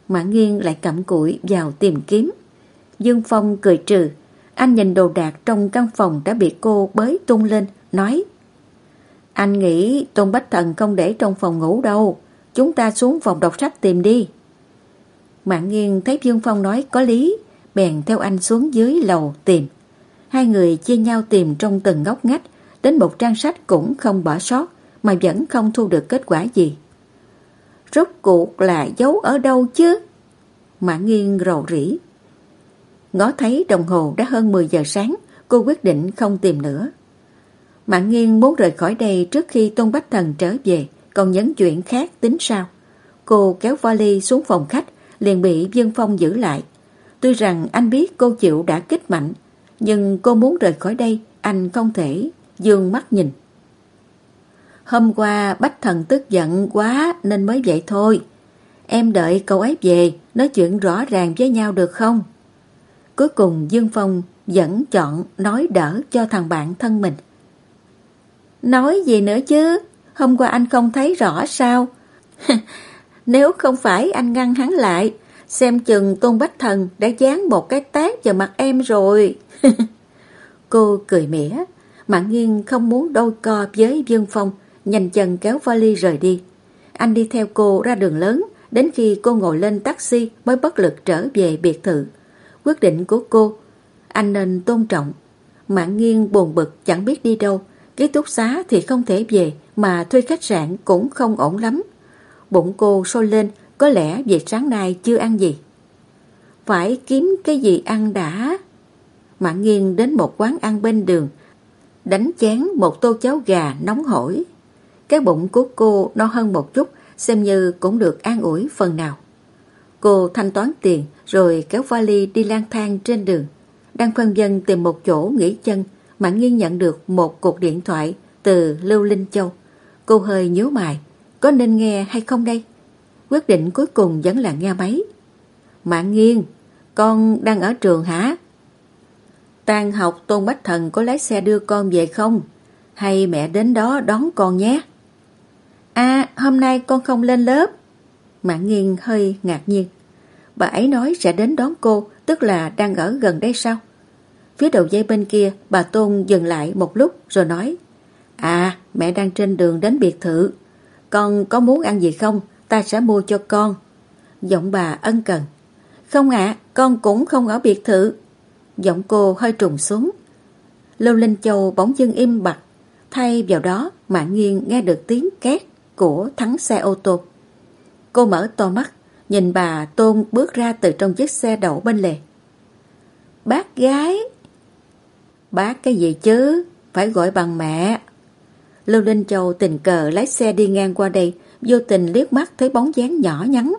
Mạng nghiêng lại cặm cụi vào tìm kiếm. Dương Phong cười trừ, anh nhìn đồ đạc trong căn phòng đã bị cô bới tung lên, nói Anh nghĩ Tôn Bách Thần không để trong phòng ngủ đâu, chúng ta xuống phòng đọc sách tìm đi. Mạng nghiêng thấy Dương Phong nói có lý, bèn theo anh xuống dưới lầu tìm. Hai người chia nhau tìm trong từng ngóc ngách, đến một trang sách cũng không bỏ sót, mà vẫn không thu được kết quả gì. Rốt cuộc là giấu ở đâu chứ? Mạng nghiêng rầu rĩ. Ngó thấy đồng hồ đã hơn 10 giờ sáng, cô quyết định không tìm nữa. Mạng nghiên muốn rời khỏi đây trước khi Tôn Bách Thần trở về, còn nhấn chuyện khác tính sao. Cô kéo vali xuống phòng khách, liền bị Dương Phong giữ lại. Tuy rằng anh biết cô chịu đã kích mạnh, nhưng cô muốn rời khỏi đây, anh không thể dương mắt nhìn. Hôm qua Bách Thần tức giận quá nên mới vậy thôi. Em đợi cậu ấy về, nói chuyện rõ ràng với nhau được không? Cuối cùng Dương Phong vẫn chọn nói đỡ cho thằng bạn thân mình. Nói gì nữa chứ? Hôm qua anh không thấy rõ sao? Nếu không phải anh ngăn hắn lại, xem chừng Tôn Bách Thần đã dán một cái tát vào mặt em rồi. Cô cười mỉa, Mạng Nghiên không muốn đôi co với Dương Phong, nhanh chân kéo vali rời đi. Anh đi theo cô ra đường lớn, đến khi cô ngồi lên taxi mới bất lực trở về biệt thự quyết định của cô. Anh nên tôn trọng. Mạng nghiêng buồn bực, chẳng biết đi đâu. Ký túc xá thì không thể về, mà thuê khách sạn cũng không ổn lắm. Bụng cô sôi lên, có lẽ về sáng nay chưa ăn gì. Phải kiếm cái gì ăn đã. Mạng nghiêng đến một quán ăn bên đường, đánh chén một tô cháo gà nóng hổi. Cái bụng của cô no hơn một chút, xem như cũng được an ủi phần nào. Cô thanh toán tiền rồi kéo vali đi lang thang trên đường. Đang phân dân tìm một chỗ nghỉ chân, Mạng Nghiên nhận được một cuộc điện thoại từ Lưu Linh Châu. Cô hơi nhíu mày, có nên nghe hay không đây? Quyết định cuối cùng vẫn là nghe máy. Mạng nghiêng, con đang ở trường hả? Tan học Tôn Bách Thần có lái xe đưa con về không? Hay mẹ đến đó đón con nhé? À, hôm nay con không lên lớp. Mạng nghiêng hơi ngạc nhiên. Bà ấy nói sẽ đến đón cô, tức là đang ở gần đây sao? Phía đầu dây bên kia, bà Tôn dừng lại một lúc rồi nói À, mẹ đang trên đường đến biệt thự. Con có muốn ăn gì không? Ta sẽ mua cho con. Giọng bà ân cần. Không ạ, con cũng không ở biệt thự. Giọng cô hơi trùng xuống. Lưu Linh Châu bỗng dưng im bặt. Thay vào đó, Mạng Nghiên nghe được tiếng két của thắng xe ô tô. Cô mở to mắt, nhìn bà Tôn bước ra từ trong chiếc xe đậu bên lề. Bác gái! Bác cái gì chứ? Phải gọi bằng mẹ. Lưu Linh Châu tình cờ lái xe đi ngang qua đây, vô tình liếc mắt thấy bóng dáng nhỏ nhắn.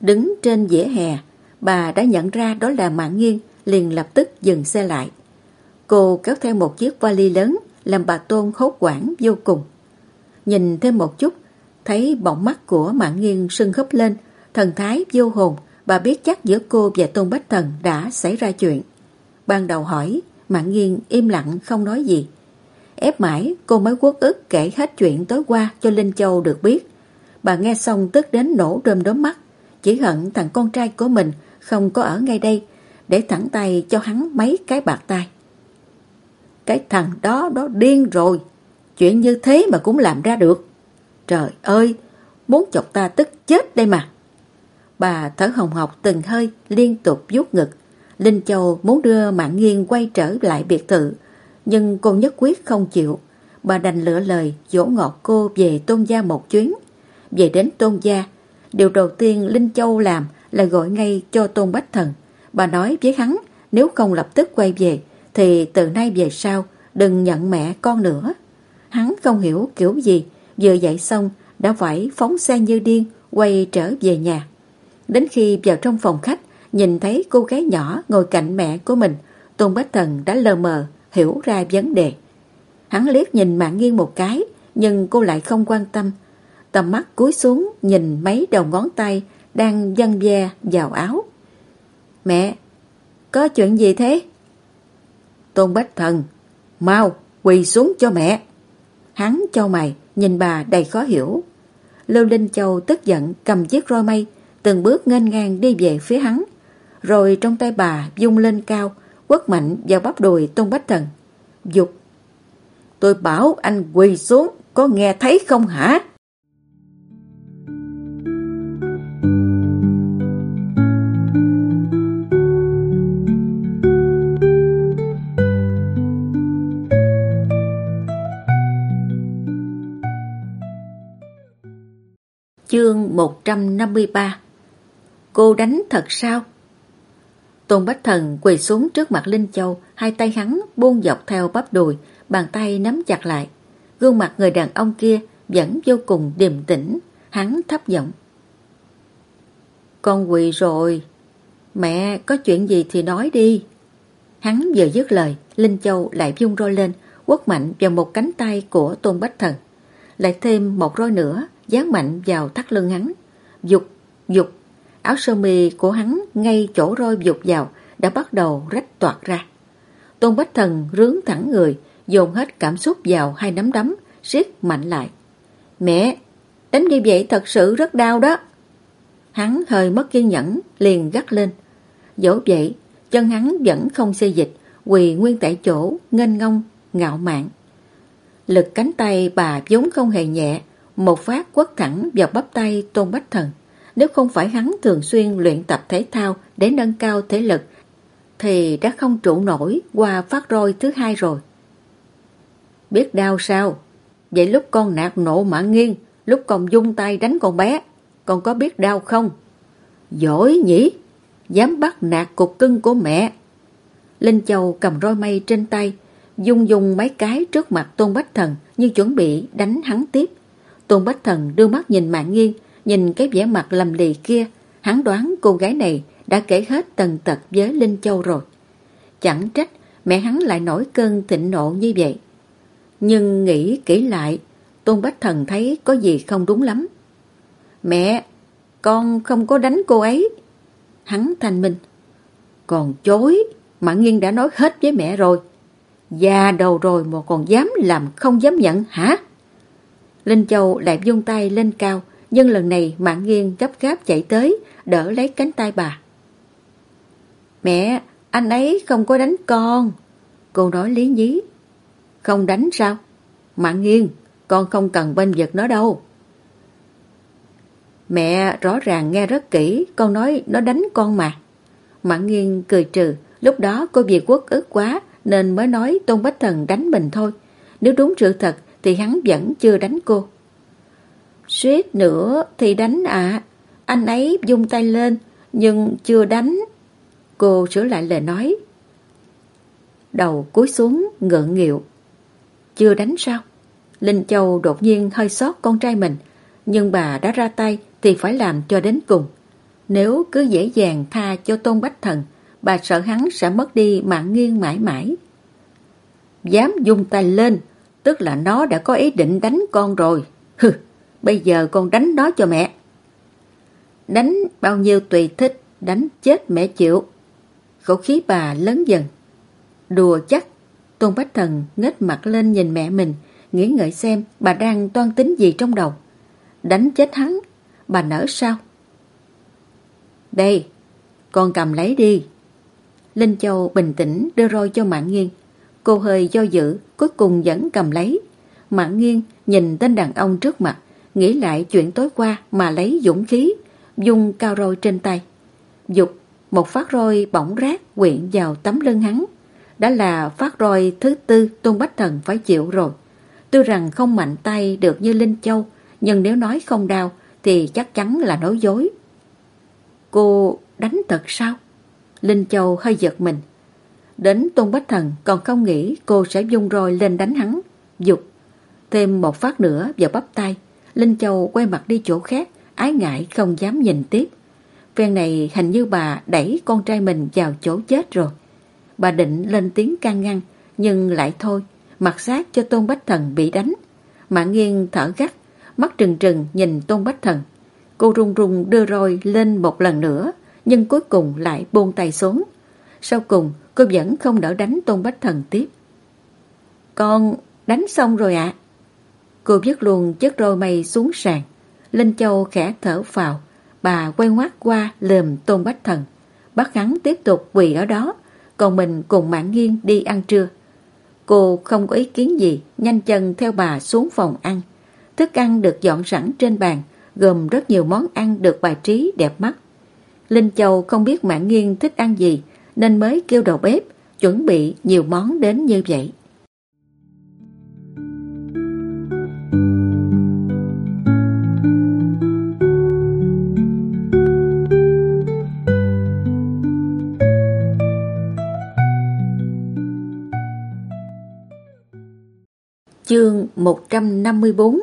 Đứng trên vỉa hè, bà đã nhận ra đó là Mạng Nghiên, liền lập tức dừng xe lại. Cô kéo theo một chiếc vali lớn, làm bà Tôn hốt quảng vô cùng. Nhìn thêm một chút, thấy bọng mắt của Mạng Nghiên sưng húp lên, thần thái vô hồn, bà biết chắc giữa cô và Tôn Bách Thần đã xảy ra chuyện. Ban đầu hỏi, Mạng Nghiên im lặng không nói gì. Ép mãi, cô mới quốc ức kể hết chuyện tối qua cho Linh Châu được biết. Bà nghe xong tức đến nổ rơm đốm mắt, chỉ hận thằng con trai của mình không có ở ngay đây, để thẳng tay cho hắn mấy cái bạc tay. Cái thằng đó đó điên rồi, chuyện như thế mà cũng làm ra được. Trời ơi, muốn chọc ta tức chết đây mà. Bà thở hồng hộc từng hơi liên tục vuốt ngực. Linh Châu muốn đưa Mạng Nghiên quay trở lại biệt thự, nhưng cô nhất quyết không chịu. Bà đành lựa lời dỗ ngọt cô về tôn gia một chuyến. Về đến tôn gia, điều đầu tiên Linh Châu làm là gọi ngay cho tôn bách thần. Bà nói với hắn nếu không lập tức quay về thì từ nay về sau đừng nhận mẹ con nữa. Hắn không hiểu kiểu gì, vừa dậy xong đã phải phóng xe như điên quay trở về nhà. Đến khi vào trong phòng khách, nhìn thấy cô gái nhỏ ngồi cạnh mẹ của mình, Tôn Bách Thần đã lờ mờ hiểu ra vấn đề. Hắn liếc nhìn mạng nghiêng một cái, nhưng cô lại không quan tâm. Tầm mắt cúi xuống nhìn mấy đầu ngón tay đang dâng ve vào áo. Mẹ, có chuyện gì thế? Tôn Bách Thần, mau quỳ xuống cho mẹ. Hắn cho mày, nhìn bà đầy khó hiểu. Lưu Linh Châu tức giận cầm chiếc roi mây, từng bước nghênh ngang đi về phía hắn. Rồi trong tay bà dung lên cao, quất mạnh vào bắp đùi Tôn Bách Thần. Dục. Tôi bảo anh quỳ xuống, có nghe thấy không hả? Chương 153 Cô đánh thật sao? Tôn Bách Thần quỳ xuống trước mặt Linh Châu, hai tay hắn buông dọc theo bắp đùi, bàn tay nắm chặt lại. Gương mặt người đàn ông kia vẫn vô cùng điềm tĩnh, hắn thấp giọng. Con quỳ rồi, mẹ có chuyện gì thì nói đi. Hắn vừa dứt lời, Linh Châu lại vung roi lên, quất mạnh vào một cánh tay của Tôn Bách Thần. Lại thêm một roi nữa, dán mạnh vào thắt lưng hắn. Dục, dục, áo sơ mi của hắn ngay chỗ roi dục vào đã bắt đầu rách toạt ra. Tôn Bách Thần rướng thẳng người, dồn hết cảm xúc vào hai nắm đấm, siết mạnh lại. Mẹ, đánh như vậy thật sự rất đau đó. Hắn hơi mất kiên nhẫn, liền gắt lên. Dẫu vậy, chân hắn vẫn không xê dịch, quỳ nguyên tại chỗ, nghênh ngông, ngạo mạn. Lực cánh tay bà vốn không hề nhẹ, một phát quất thẳng vào bắp tay Tôn Bách Thần. Nếu không phải hắn thường xuyên luyện tập thể thao để nâng cao thể lực, thì đã không trụ nổi qua phát roi thứ hai rồi. Biết đau sao? Vậy lúc con nạt nộ mã nghiêng, lúc con dung tay đánh con bé, con có biết đau không? Giỏi nhỉ? Dám bắt nạt cục cưng của mẹ. Linh Châu cầm roi mây trên tay, dung dung mấy cái trước mặt Tôn Bách Thần như chuẩn bị đánh hắn tiếp. Tôn Bách Thần đưa mắt nhìn mạng nghiêng, nhìn cái vẻ mặt lầm lì kia, hắn đoán cô gái này đã kể hết tần tật với Linh Châu rồi. Chẳng trách mẹ hắn lại nổi cơn thịnh nộ như vậy. Nhưng nghĩ kỹ lại, Tôn Bách Thần thấy có gì không đúng lắm. Mẹ, con không có đánh cô ấy. Hắn thanh minh. Còn chối, Mạng Nghiên đã nói hết với mẹ rồi. Già đầu rồi mà còn dám làm không dám nhận hả? Linh Châu lại dung tay lên cao, nhưng lần này Mạn Nghiên gấp gáp chạy tới, đỡ lấy cánh tay bà. Mẹ, anh ấy không có đánh con. Cô nói lý nhí. Không đánh sao? Mạn Nghiên, con không cần bên vực nó đâu. Mẹ rõ ràng nghe rất kỹ, con nói nó đánh con mà. Mạn Nghiên cười trừ, lúc đó cô vì quốc ức quá nên mới nói Tôn Bách Thần đánh mình thôi. Nếu đúng sự thật thì hắn vẫn chưa đánh cô. Suýt nữa thì đánh ạ. Anh ấy dung tay lên nhưng chưa đánh. Cô sửa lại lời nói. Đầu cúi xuống ngượng nghịu. Chưa đánh sao? Linh Châu đột nhiên hơi sót con trai mình. Nhưng bà đã ra tay thì phải làm cho đến cùng. Nếu cứ dễ dàng tha cho Tôn Bách Thần, bà sợ hắn sẽ mất đi mạng nghiêng mãi mãi. Dám dung tay lên, tức là nó đã có ý định đánh con rồi. Hừ, bây giờ con đánh nó cho mẹ. Đánh bao nhiêu tùy thích, đánh chết mẹ chịu. Khẩu khí bà lớn dần. Đùa chắc, Tôn Bách Thần ngết mặt lên nhìn mẹ mình, nghĩ ngợi xem bà đang toan tính gì trong đầu. Đánh chết hắn, bà nở sao? Đây, con cầm lấy đi. Linh Châu bình tĩnh đưa roi cho Mạng Nghiên. Cô hơi do dự, cuối cùng vẫn cầm lấy. Mạng Nghiên nhìn tên đàn ông trước mặt, nghĩ lại chuyện tối qua mà lấy dũng khí, dùng cao roi trên tay. Dục, một phát roi bỏng rác quyện vào tấm lưng hắn. Đã là phát roi thứ tư Tôn Bách Thần phải chịu rồi. Tuy rằng không mạnh tay được như Linh Châu, nhưng nếu nói không đau thì chắc chắn là nói dối. Cô đánh thật sao? Linh Châu hơi giật mình. Đến Tôn Bách Thần còn không nghĩ cô sẽ dung roi lên đánh hắn. Dục. Thêm một phát nữa vào bắp tay. Linh Châu quay mặt đi chỗ khác, ái ngại không dám nhìn tiếp. Phen này hình như bà đẩy con trai mình vào chỗ chết rồi. Bà định lên tiếng can ngăn, nhưng lại thôi, mặt sát cho Tôn Bách Thần bị đánh. Mạng nghiêng thở gắt, mắt trừng trừng nhìn Tôn Bách Thần. Cô run run đưa roi lên một lần nữa, nhưng cuối cùng lại buông tay xuống. Sau cùng, cô vẫn không đỡ đánh Tôn Bách Thần tiếp. Con đánh xong rồi ạ. Cô vứt luôn chất roi mây xuống sàn. Linh Châu khẽ thở phào, bà quay ngoắt qua lườm Tôn Bách Thần. Bắt hắn tiếp tục quỳ ở đó, còn mình cùng Mạng Nghiên đi ăn trưa. Cô không có ý kiến gì, nhanh chân theo bà xuống phòng ăn. Thức ăn được dọn sẵn trên bàn, gồm rất nhiều món ăn được bài trí đẹp mắt. Linh Châu không biết Mạng Nghiên thích ăn gì, nên mới kêu đầu bếp chuẩn bị nhiều món đến như vậy. Chương 154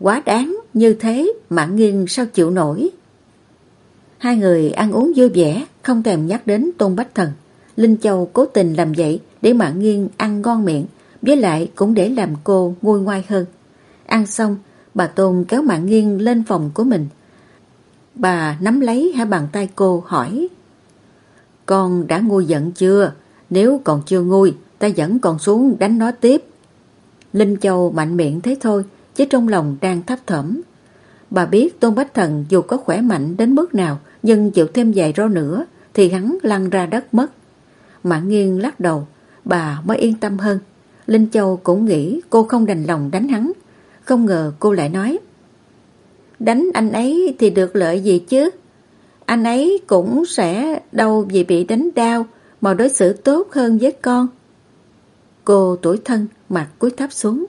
Quá đáng như thế Mạng Nghiên sao chịu nổi? Hai người ăn uống vui vẻ, Không thèm nhắc đến Tôn Bách Thần. Linh Châu cố tình làm vậy Để Mạng Nghiên ăn ngon miệng, Với lại cũng để làm cô nguôi ngoai hơn. Ăn xong, Bà Tôn kéo Mạng Nghiên lên phòng của mình. Bà nắm lấy hai bàn tay cô hỏi, Con đã nguôi giận chưa? Nếu còn chưa nguôi, Ta vẫn còn xuống đánh nó tiếp. Linh Châu mạnh miệng thế thôi, chứ trong lòng đang thấp thỏm. Bà biết Tôn Bách Thần dù có khỏe mạnh đến mức nào, nhưng chịu thêm vài rô nữa, thì hắn lăn ra đất mất. Mạng nghiêng lắc đầu, bà mới yên tâm hơn. Linh Châu cũng nghĩ cô không đành lòng đánh hắn. Không ngờ cô lại nói, Đánh anh ấy thì được lợi gì chứ? Anh ấy cũng sẽ đâu vì bị đánh đau mà đối xử tốt hơn với con. Cô tuổi thân, mặt cúi thấp xuống.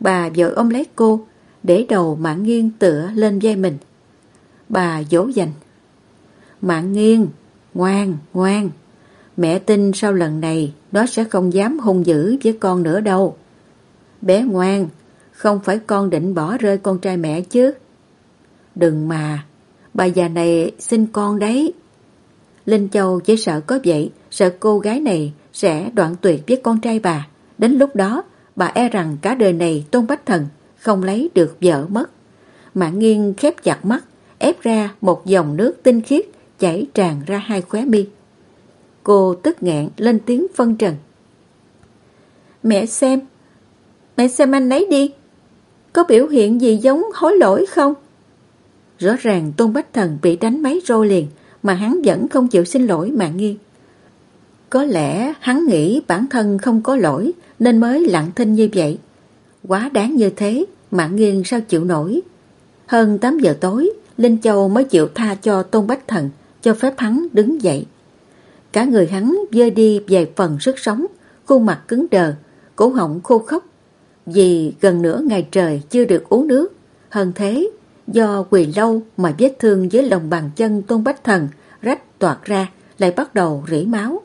Bà vợ ôm lấy cô, để đầu mạng nghiêng tựa lên vai mình. Bà dỗ dành. Mạng nghiêng, ngoan, ngoan. Mẹ tin sau lần này nó sẽ không dám hung dữ với con nữa đâu. Bé ngoan, không phải con định bỏ rơi con trai mẹ chứ. Đừng mà, bà già này xin con đấy. Linh Châu chỉ sợ có vậy, sợ cô gái này sẽ đoạn tuyệt với con trai bà. Đến lúc đó, bà e rằng cả đời này Tôn Bách Thần không lấy được vợ mất. Mạng nghiêng khép chặt mắt, ép ra một dòng nước tinh khiết chảy tràn ra hai khóe mi. Cô tức nghẹn lên tiếng phân trần. Mẹ xem, mẹ xem anh ấy đi. Có biểu hiện gì giống hối lỗi không? Rõ ràng Tôn Bách Thần bị đánh máy rô liền mà hắn vẫn không chịu xin lỗi Mạng Nghiên. Có lẽ hắn nghĩ bản thân không có lỗi nên mới lặng thinh như vậy. Quá đáng như thế, Mạng Nghiên sao chịu nổi. Hơn 8 giờ tối, Linh Châu mới chịu tha cho Tôn Bách Thần, cho phép hắn đứng dậy. Cả người hắn dơi đi vài phần sức sống, khuôn mặt cứng đờ, cổ họng khô khốc. Vì gần nửa ngày trời chưa được uống nước. Hơn thế, do quỳ lâu mà vết thương dưới lòng bàn chân Tôn Bách Thần rách toạt ra, lại bắt đầu rỉ máu.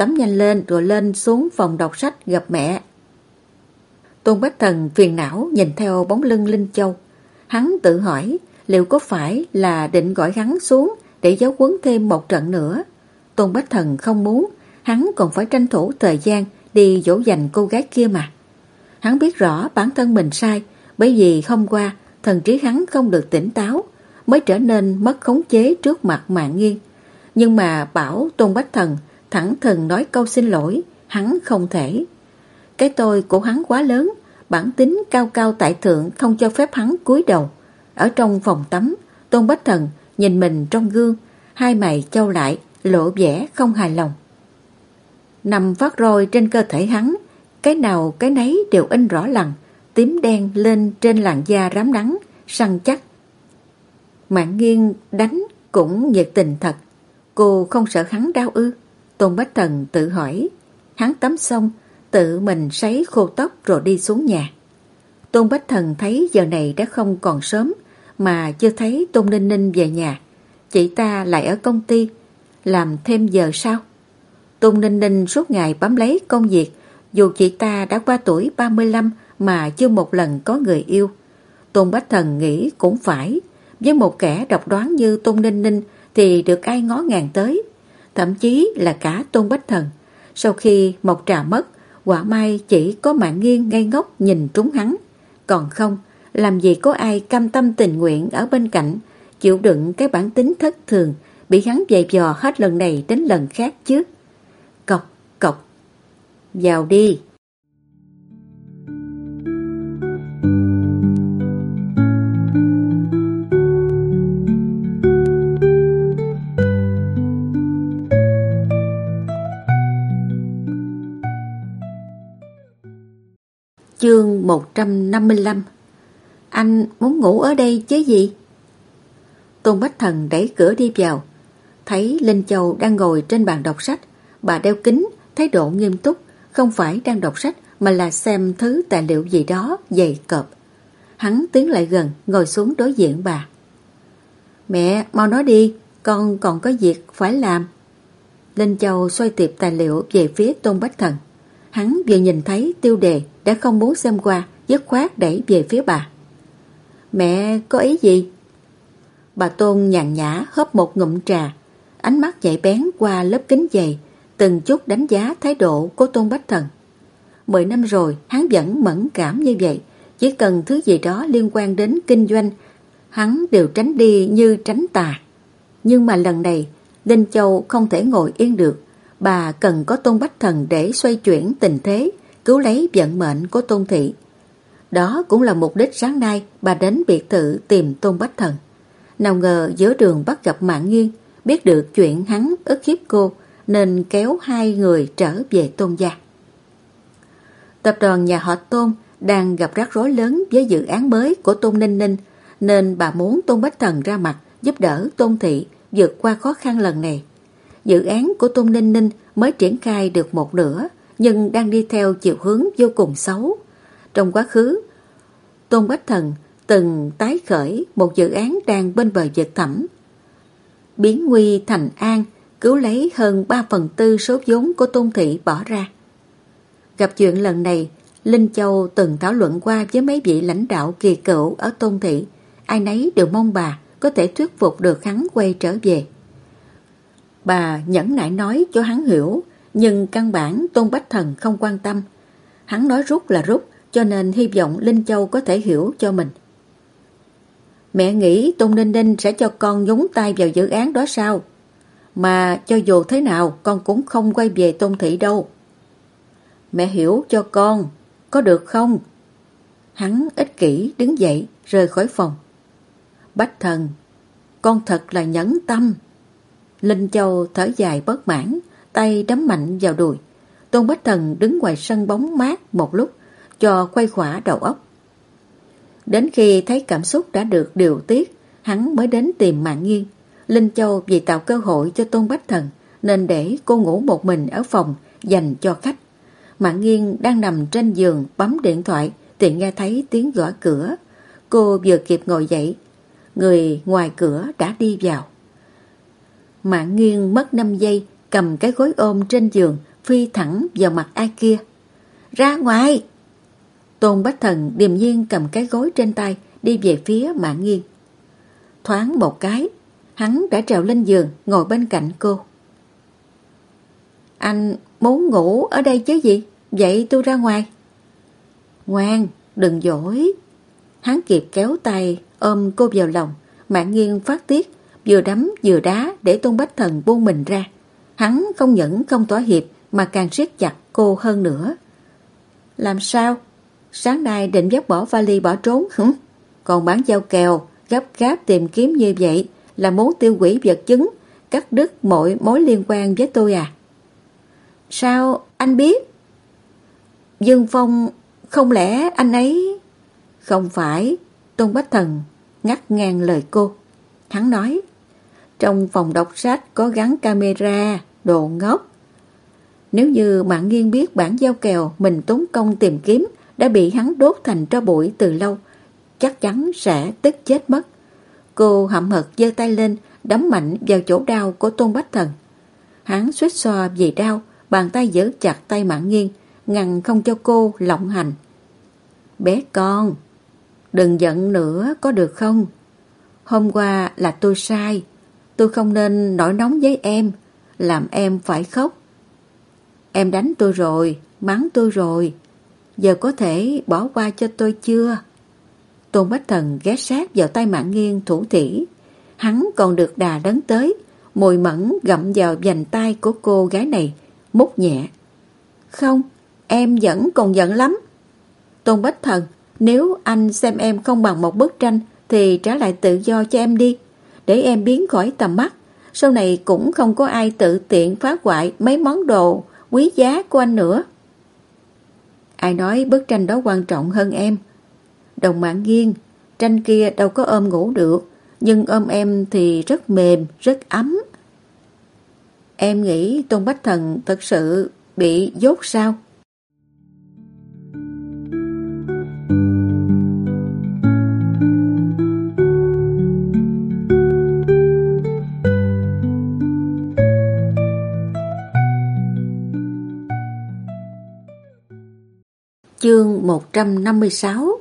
Tắm nhanh lên rồi lên xuống phòng đọc sách gặp mẹ. Tôn Bách Thần phiền não nhìn theo bóng lưng Linh Châu. Hắn tự hỏi liệu có phải là định gọi hắn xuống để giáo quấn thêm một trận nữa. Tôn Bách Thần không muốn, hắn còn phải tranh thủ thời gian đi dỗ dành cô gái kia mà. Hắn biết rõ bản thân mình sai bởi vì hôm qua thần trí hắn không được tỉnh táo mới trở nên mất khống chế trước mặt mạng nghiêng. Nhưng mà bảo Tôn Bách Thần thẳng thừng nói câu xin lỗi, hắn không thể. Cái tôi của hắn quá lớn, bản tính cao cao tại thượng không cho phép hắn cúi đầu. Ở trong phòng tắm, Tôn Bách Thần nhìn mình trong gương, hai mày châu lại, lộ vẻ không hài lòng. Nằm phát roi trên cơ thể hắn, cái nào cái nấy đều in rõ lằn, tím đen lên trên làn da rám nắng, săn chắc. Mạng nghiêng đánh cũng nhiệt tình thật, cô không sợ hắn đau ư. Tôn Bách Thần tự hỏi, hắn tắm xong, tự mình sấy khô tóc rồi đi xuống nhà. Tôn Bách Thần thấy giờ này đã không còn sớm, mà chưa thấy Tôn Ninh Ninh về nhà. Chị ta lại ở công ty, làm thêm giờ sao? Tôn Ninh Ninh suốt ngày bám lấy công việc, dù chị ta đã qua tuổi 35 mà chưa một lần có người yêu. Tôn Bách Thần nghĩ cũng phải, với một kẻ độc đoán như Tôn Ninh Ninh thì được ai ngó ngàng tới, thậm chí là cả Tôn Bách Thần. Sau khi một trà mất, quả mai chỉ có mạng nghiêng ngây ngốc nhìn trúng hắn. Còn không, làm gì có ai cam tâm tình nguyện ở bên cạnh, chịu đựng cái bản tính thất thường, bị hắn dày dò hết lần này đến lần khác chứ. Cọc, cọc. Vào đi. Chương 155 Anh muốn ngủ ở đây chứ gì? Tôn Bách Thần đẩy cửa đi vào. Thấy Linh Châu đang ngồi trên bàn đọc sách. Bà đeo kính, thái độ nghiêm túc. Không phải đang đọc sách mà là xem thứ tài liệu gì đó dày cộp. Hắn tiến lại gần, ngồi xuống đối diện bà. Mẹ, mau nói đi, con còn có việc phải làm. Linh Châu xoay tiệp tài liệu về phía Tôn Bách Thần. Hắn vừa nhìn thấy tiêu đề đã không muốn xem qua, dứt khoát đẩy về phía bà. Mẹ có ý gì? Bà Tôn nhàn nhã hớp một ngụm trà, ánh mắt nhạy bén qua lớp kính dày, từng chút đánh giá thái độ của Tôn Bách Thần. Mười năm rồi, hắn vẫn mẫn cảm như vậy, chỉ cần thứ gì đó liên quan đến kinh doanh, hắn đều tránh đi như tránh tà. Nhưng mà lần này, Linh Châu không thể ngồi yên được, bà cần có Tôn Bách Thần để xoay chuyển tình thế, cứu lấy vận mệnh của Tôn Thị. Đó cũng là mục đích sáng nay bà đến biệt thự tìm Tôn Bách Thần. Nào ngờ giữa đường bắt gặp Mạng Nghiên, biết được chuyện hắn ức hiếp cô nên kéo hai người trở về Tôn gia. Tập đoàn nhà họ Tôn đang gặp rắc rối lớn với dự án mới của Tôn Ninh Ninh nên bà muốn Tôn Bách Thần ra mặt giúp đỡ Tôn Thị vượt qua khó khăn lần này. Dự án của Tôn Ninh Ninh mới triển khai được một nửa nhưng đang đi theo chiều hướng vô cùng xấu. Trong quá khứ, Tôn Bách Thần từng tái khởi một dự án đang bên bờ vực thẳm. Biến nguy thành an, cứu lấy hơn 3 phần tư số vốn của Tôn Thị bỏ ra. Gặp chuyện lần này, Linh Châu từng thảo luận qua với mấy vị lãnh đạo kỳ cựu ở Tôn Thị. Ai nấy đều mong bà có thể thuyết phục được hắn quay trở về. Bà nhẫn nại nói cho hắn hiểu nhưng căn bản Tôn Bách Thần không quan tâm. Hắn nói rút là rút, cho nên hy vọng Linh Châu có thể hiểu cho mình. Mẹ nghĩ Tôn Ninh Ninh sẽ cho con nhúng tay vào dự án đó sao? Mà cho dù thế nào con cũng không quay về Tôn Thị đâu. Mẹ hiểu cho con, có được không? Hắn ích kỷ đứng dậy rời khỏi phòng. Bách thần, con thật là nhẫn tâm. Linh Châu thở dài bất mãn, tay đấm mạnh vào đùi. Tôn Bách Thần đứng ngoài sân bóng mát một lúc, cho quay khỏa đầu óc. Đến khi thấy cảm xúc đã được điều tiết, hắn mới đến tìm Mạng Nghiên. Linh Châu vì tạo cơ hội cho Tôn Bách Thần nên để cô ngủ một mình ở phòng dành cho khách. Mạng Nghiên đang nằm trên giường bấm điện thoại tiện nghe thấy tiếng gõ cửa. Cô vừa kịp ngồi dậy, người ngoài cửa đã đi vào. Mạng nghiêng mất 5 giây cầm cái gối ôm trên giường phi thẳng vào mặt ai kia. Ra ngoài! Tôn Bách Thần điềm nhiên cầm cái gối trên tay đi về phía Mạng nghiêng. Thoáng một cái, hắn đã trèo lên giường ngồi bên cạnh cô. Anh muốn ngủ ở đây chứ gì? Vậy tôi ra ngoài. Ngoan, đừng dỗi. Hắn kịp kéo tay ôm cô vào lòng, Mạng nghiêng phát tiết, vừa đấm vừa đá để Tôn Bách Thần buông mình ra. Hắn không những không tỏa hiệp mà càng siết chặt cô hơn nữa. Làm sao? Sáng nay định dắt bỏ vali bỏ trốn hử? Còn bán giao kèo, gấp gáp tìm kiếm như vậy là muốn tiêu hủy vật chứng, cắt đứt mọi mối liên quan với tôi à? Sao anh biết? Dương Phong, không lẽ anh ấy... Không phải, Tôn Bách Thần ngắt ngang lời cô. Hắn nói, trong phòng đọc sách có gắn camera, đồ ngốc. Nếu như bạn nghiên biết bản giao kèo mình tốn công tìm kiếm đã bị hắn đốt thành tro bụi từ lâu, chắc chắn sẽ tức chết mất. Cô hậm hực giơ tay lên, đấm mạnh vào chỗ đau của Tôn Bách Thần. Hắn suýt xoa vì đau, bàn tay giữ chặt tay Mạng Nghiên, ngăn không cho cô lộng hành. Bé con, đừng giận nữa có được không? Hôm qua là tôi sai, tôi không nên nổi nóng với em, làm em phải khóc. Em đánh tôi rồi, mắng tôi rồi, giờ có thể bỏ qua cho tôi chưa? Tôn Bách Thần ghé sát vào tay mạng nghiêng thủ thỉ. Hắn còn được đà đấn tới, mùi mẫn gặm vào vành tay của cô gái này, mút nhẹ. Không, em vẫn còn giận lắm. Tôn Bách Thần, nếu anh xem em không bằng một bức tranh thì trả lại tự do cho em đi, để em biến khỏi tầm mắt. Sau này cũng không có ai tự tiện phá hoại mấy món đồ quý giá của anh nữa. Ai nói bức tranh đó quan trọng hơn em? Đồng mạng nghiêng, tranh kia đâu có ôm ngủ được, nhưng ôm em thì rất mềm, rất ấm. Em nghĩ Tôn Bách Thần thật sự bị dốt sao? Chương 156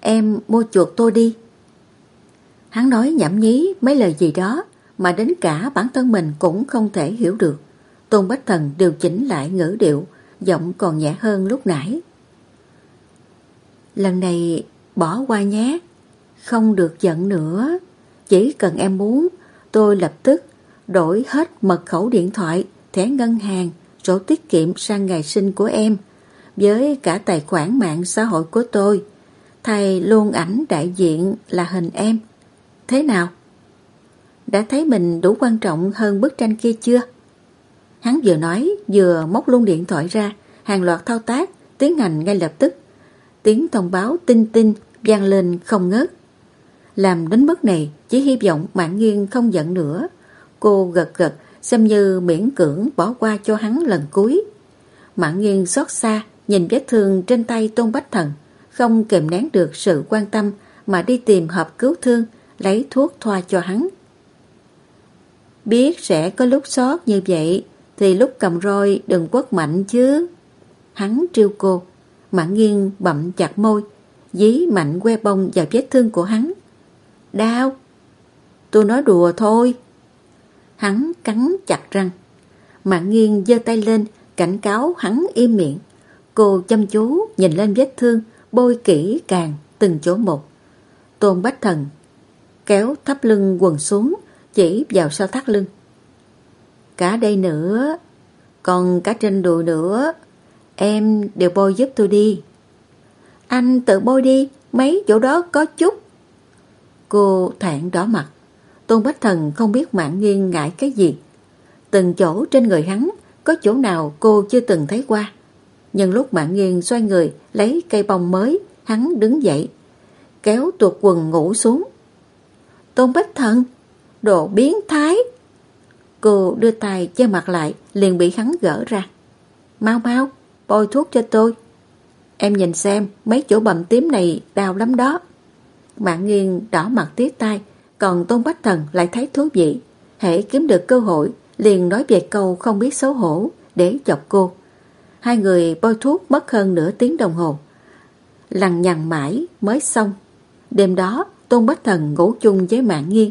Em mua chuột tôi đi. Hắn nói nhảm nhí mấy lời gì đó mà đến cả bản thân mình cũng không thể hiểu được. Tôn Bách Thần điều chỉnh lại ngữ điệu, giọng còn nhẹ hơn lúc nãy. Lần này bỏ qua nhé, không được giận nữa. Chỉ cần em muốn, tôi lập tức đổi hết mật khẩu điện thoại, thẻ ngân hàng, sổ tiết kiệm sang ngày sinh của em với cả tài khoản mạng xã hội của tôi. Thầy luôn ảnh đại diện là hình em. Thế nào? Đã thấy mình đủ quan trọng hơn bức tranh kia chưa? Hắn vừa nói vừa móc luôn điện thoại ra, hàng loạt thao tác tiến hành ngay lập tức. Tiếng thông báo tinh tinh vang lên không ngớt. Làm đến mức này chỉ hy vọng mạng nghiêng không giận nữa. Cô gật gật xem như miễn cưỡng bỏ qua cho hắn lần cuối. Mạng nghiêng xót xa nhìn vết thương trên tay Tôn Bách Thần, không kềm nén được sự quan tâm mà đi tìm hộp cứu thương, lấy thuốc thoa cho hắn. Biết sẽ có lúc sót như vậy, thì lúc cầm roi đừng quất mạnh chứ. Hắn trêu cô, mạng nghiêng bậm chặt môi, dí mạnh que bông vào vết thương của hắn. Đau! Tôi nói đùa thôi. Hắn cắn chặt răng. Mạng nghiêng giơ tay lên, cảnh cáo hắn im miệng. Cô chăm chú nhìn lên vết thương, bôi kỹ càng từng chỗ một. Tôn Bách Thần kéo thấp lưng quần xuống, chỉ vào sau thắt lưng. Cả đây nữa, còn cả trên đùi nữa, em đều bôi giúp tôi đi. Anh tự bôi đi, mấy chỗ đó có chút. Cô thản đỏ mặt. Tôn Bách Thần không biết mạng nghiêng ngại cái gì. Từng chỗ trên người hắn, có chỗ nào cô chưa từng thấy qua. Nhưng lúc mạng nghiêng xoay người, lấy cây bông mới, hắn đứng dậy, kéo tuột quần ngủ xuống. Tôn Bách Thần, đồ biến thái. Cô đưa tay che mặt lại, liền bị hắn gỡ ra. Mau mau, bôi thuốc cho tôi. Em nhìn xem, mấy chỗ bầm tím này đau lắm đó. Mạng nghiêng đỏ mặt tiếc tay, còn Tôn Bách Thần lại thấy thú vị. hãy kiếm được cơ hội, liền nói về câu không biết xấu hổ để chọc cô. Hai người bôi thuốc mất hơn nửa tiếng đồng hồ. Lằn nhằn mãi mới xong. Đêm đó, Tôn Bách Thần ngủ chung với Mạng Nghiên.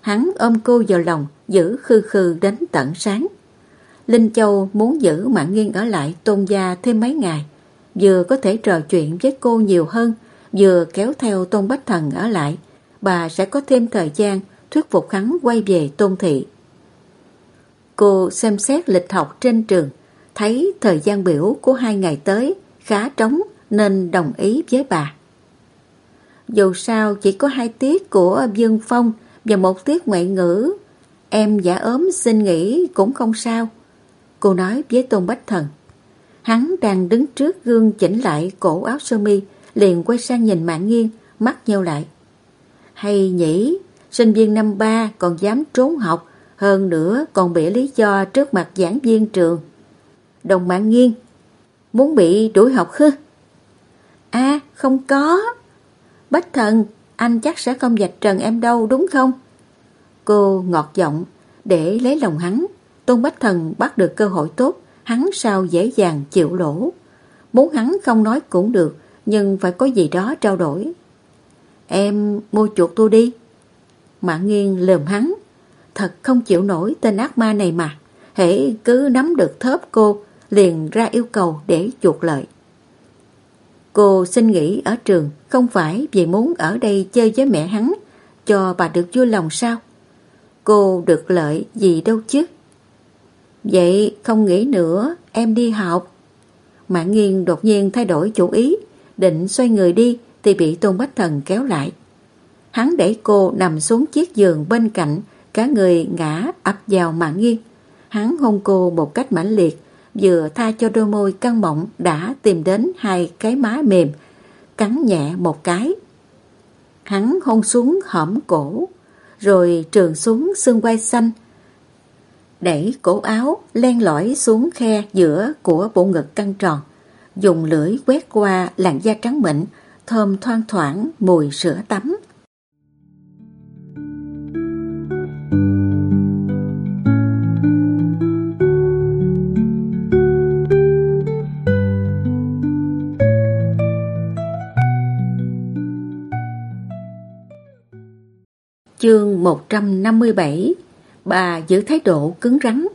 Hắn ôm cô vào lòng, giữ khư khư đến tận sáng. Linh Châu muốn giữ Mạng Nghiên ở lại Tôn gia thêm mấy ngày, vừa có thể trò chuyện với cô nhiều hơn, vừa kéo theo Tôn Bách Thần ở lại. Bà sẽ có thêm thời gian thuyết phục hắn quay về Tôn Thị. Cô xem xét lịch học trên trường, thấy thời gian biểu của hai ngày tới khá trống nên đồng ý với bà. Dù sao chỉ có hai tiết của Dương Phong và một tiết ngoại ngữ, em giả ốm xin nghỉ cũng không sao. Cô nói với Tôn Bách Thần. Hắn đang đứng trước gương chỉnh lại cổ áo sơ mi, liền quay sang nhìn Mạng nghiêng mắt nhau lại. Hay nhỉ, sinh viên năm ba còn dám trốn học, hơn nữa còn bị lý do trước mặt giảng viên trường. Đồng Mạng Nghiên, muốn bị đuổi học hư? À, không có. Bách thần, anh chắc sẽ không dạch trần em đâu đúng không? Cô ngọt giọng, để lấy lòng hắn. Tôn Bách Thần bắt được cơ hội tốt, hắn sao dễ dàng chịu lỗ. Muốn hắn không nói cũng được, nhưng phải có gì đó trao đổi. Em mua chuột tôi đi. Mạng nghiêng lườm hắn. Thật không chịu nổi tên ác ma này mà. Hễ cứ nắm được thớp cô, liền ra yêu cầu để chuộc lợi. Cô xin nghỉ ở trường không phải vì muốn ở đây chơi với mẹ hắn cho bà được vui lòng sao? Cô được lợi gì đâu chứ? Vậy không nghĩ nữa, em đi học. Mạng nghiên đột nhiên thay đổi chủ ý, định xoay người đi thì bị Tôn Bách Thần kéo lại. Hắn đẩy cô nằm xuống chiếc giường bên cạnh, cả người ngã ập vào mạng nghiên. Hắn hôn cô một cách mãnh liệt, vừa tha cho đôi môi căng mọng đã tìm đến hai cái má mềm, cắn nhẹ một cái. Hắn hôn xuống hõm cổ, rồi trường xuống xương quai xanh, đẩy cổ áo len lỏi xuống khe giữa của bộ ngực căng tròn, dùng lưỡi quét qua làn da trắng mịn, thơm thoang thoảng mùi sữa tắm. Chương 157 Bà giữ thái độ cứng rắn.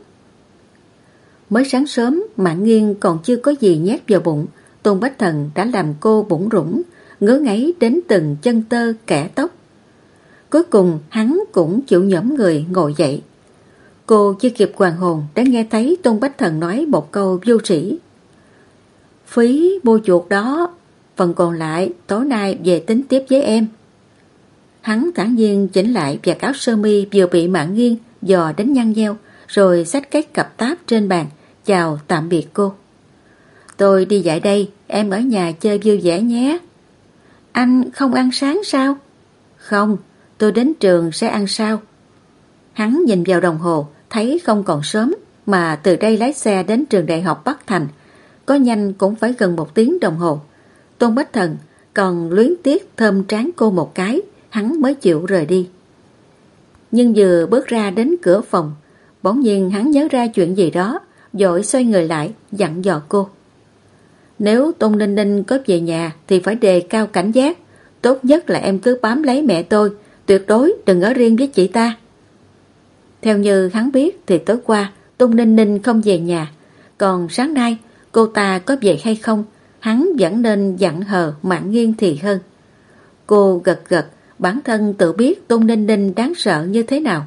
Mới sáng sớm Mạng nghiêng còn chưa có gì nhét vào bụng, Tôn Bách Thần đã làm cô bụng rủng Ngứa ngáy đến từng chân tơ kẻ tóc. Cuối cùng, hắn cũng chịu nhõm người ngồi dậy. Cô chưa kịp hoàng hồn đã nghe thấy Tôn Bách Thần nói một câu vô sĩ Phí mua chuột đó, Phần còn lại tối nay về tính tiếp với em. Hắn thản nhiên chỉnh lại và áo sơ mi vừa bị mạng nghiêng dò đến nhăn nheo rồi xách cái cặp táp trên bàn chào tạm biệt cô. Tôi đi dạy đây, em ở nhà chơi vui vẻ nhé. Anh không ăn sáng sao? Không, tôi đến trường sẽ ăn sao? Hắn nhìn vào đồng hồ, thấy không còn sớm, mà từ đây lái xe đến trường đại học Bắc Thành. Có nhanh cũng phải gần một tiếng đồng hồ. Tôn Bách Thần còn luyến tiếc thơm trán cô một cái, hắn mới chịu rời đi. Nhưng vừa bước ra đến cửa phòng, bỗng nhiên hắn nhớ ra chuyện gì đó, dội xoay người lại, dặn dò cô. Nếu Tôn Ninh Ninh có về nhà thì phải đề cao cảnh giác, tốt nhất là em cứ bám lấy mẹ tôi, tuyệt đối đừng ở riêng với chị ta. Theo như hắn biết thì tối qua Tôn Ninh Ninh không về nhà, còn sáng nay cô ta có về hay không, hắn vẫn nên dặn hờ mạng nghiêng thì hơn. Cô gật gật, bản thân tự biết Tôn Ninh Ninh đáng sợ như thế nào.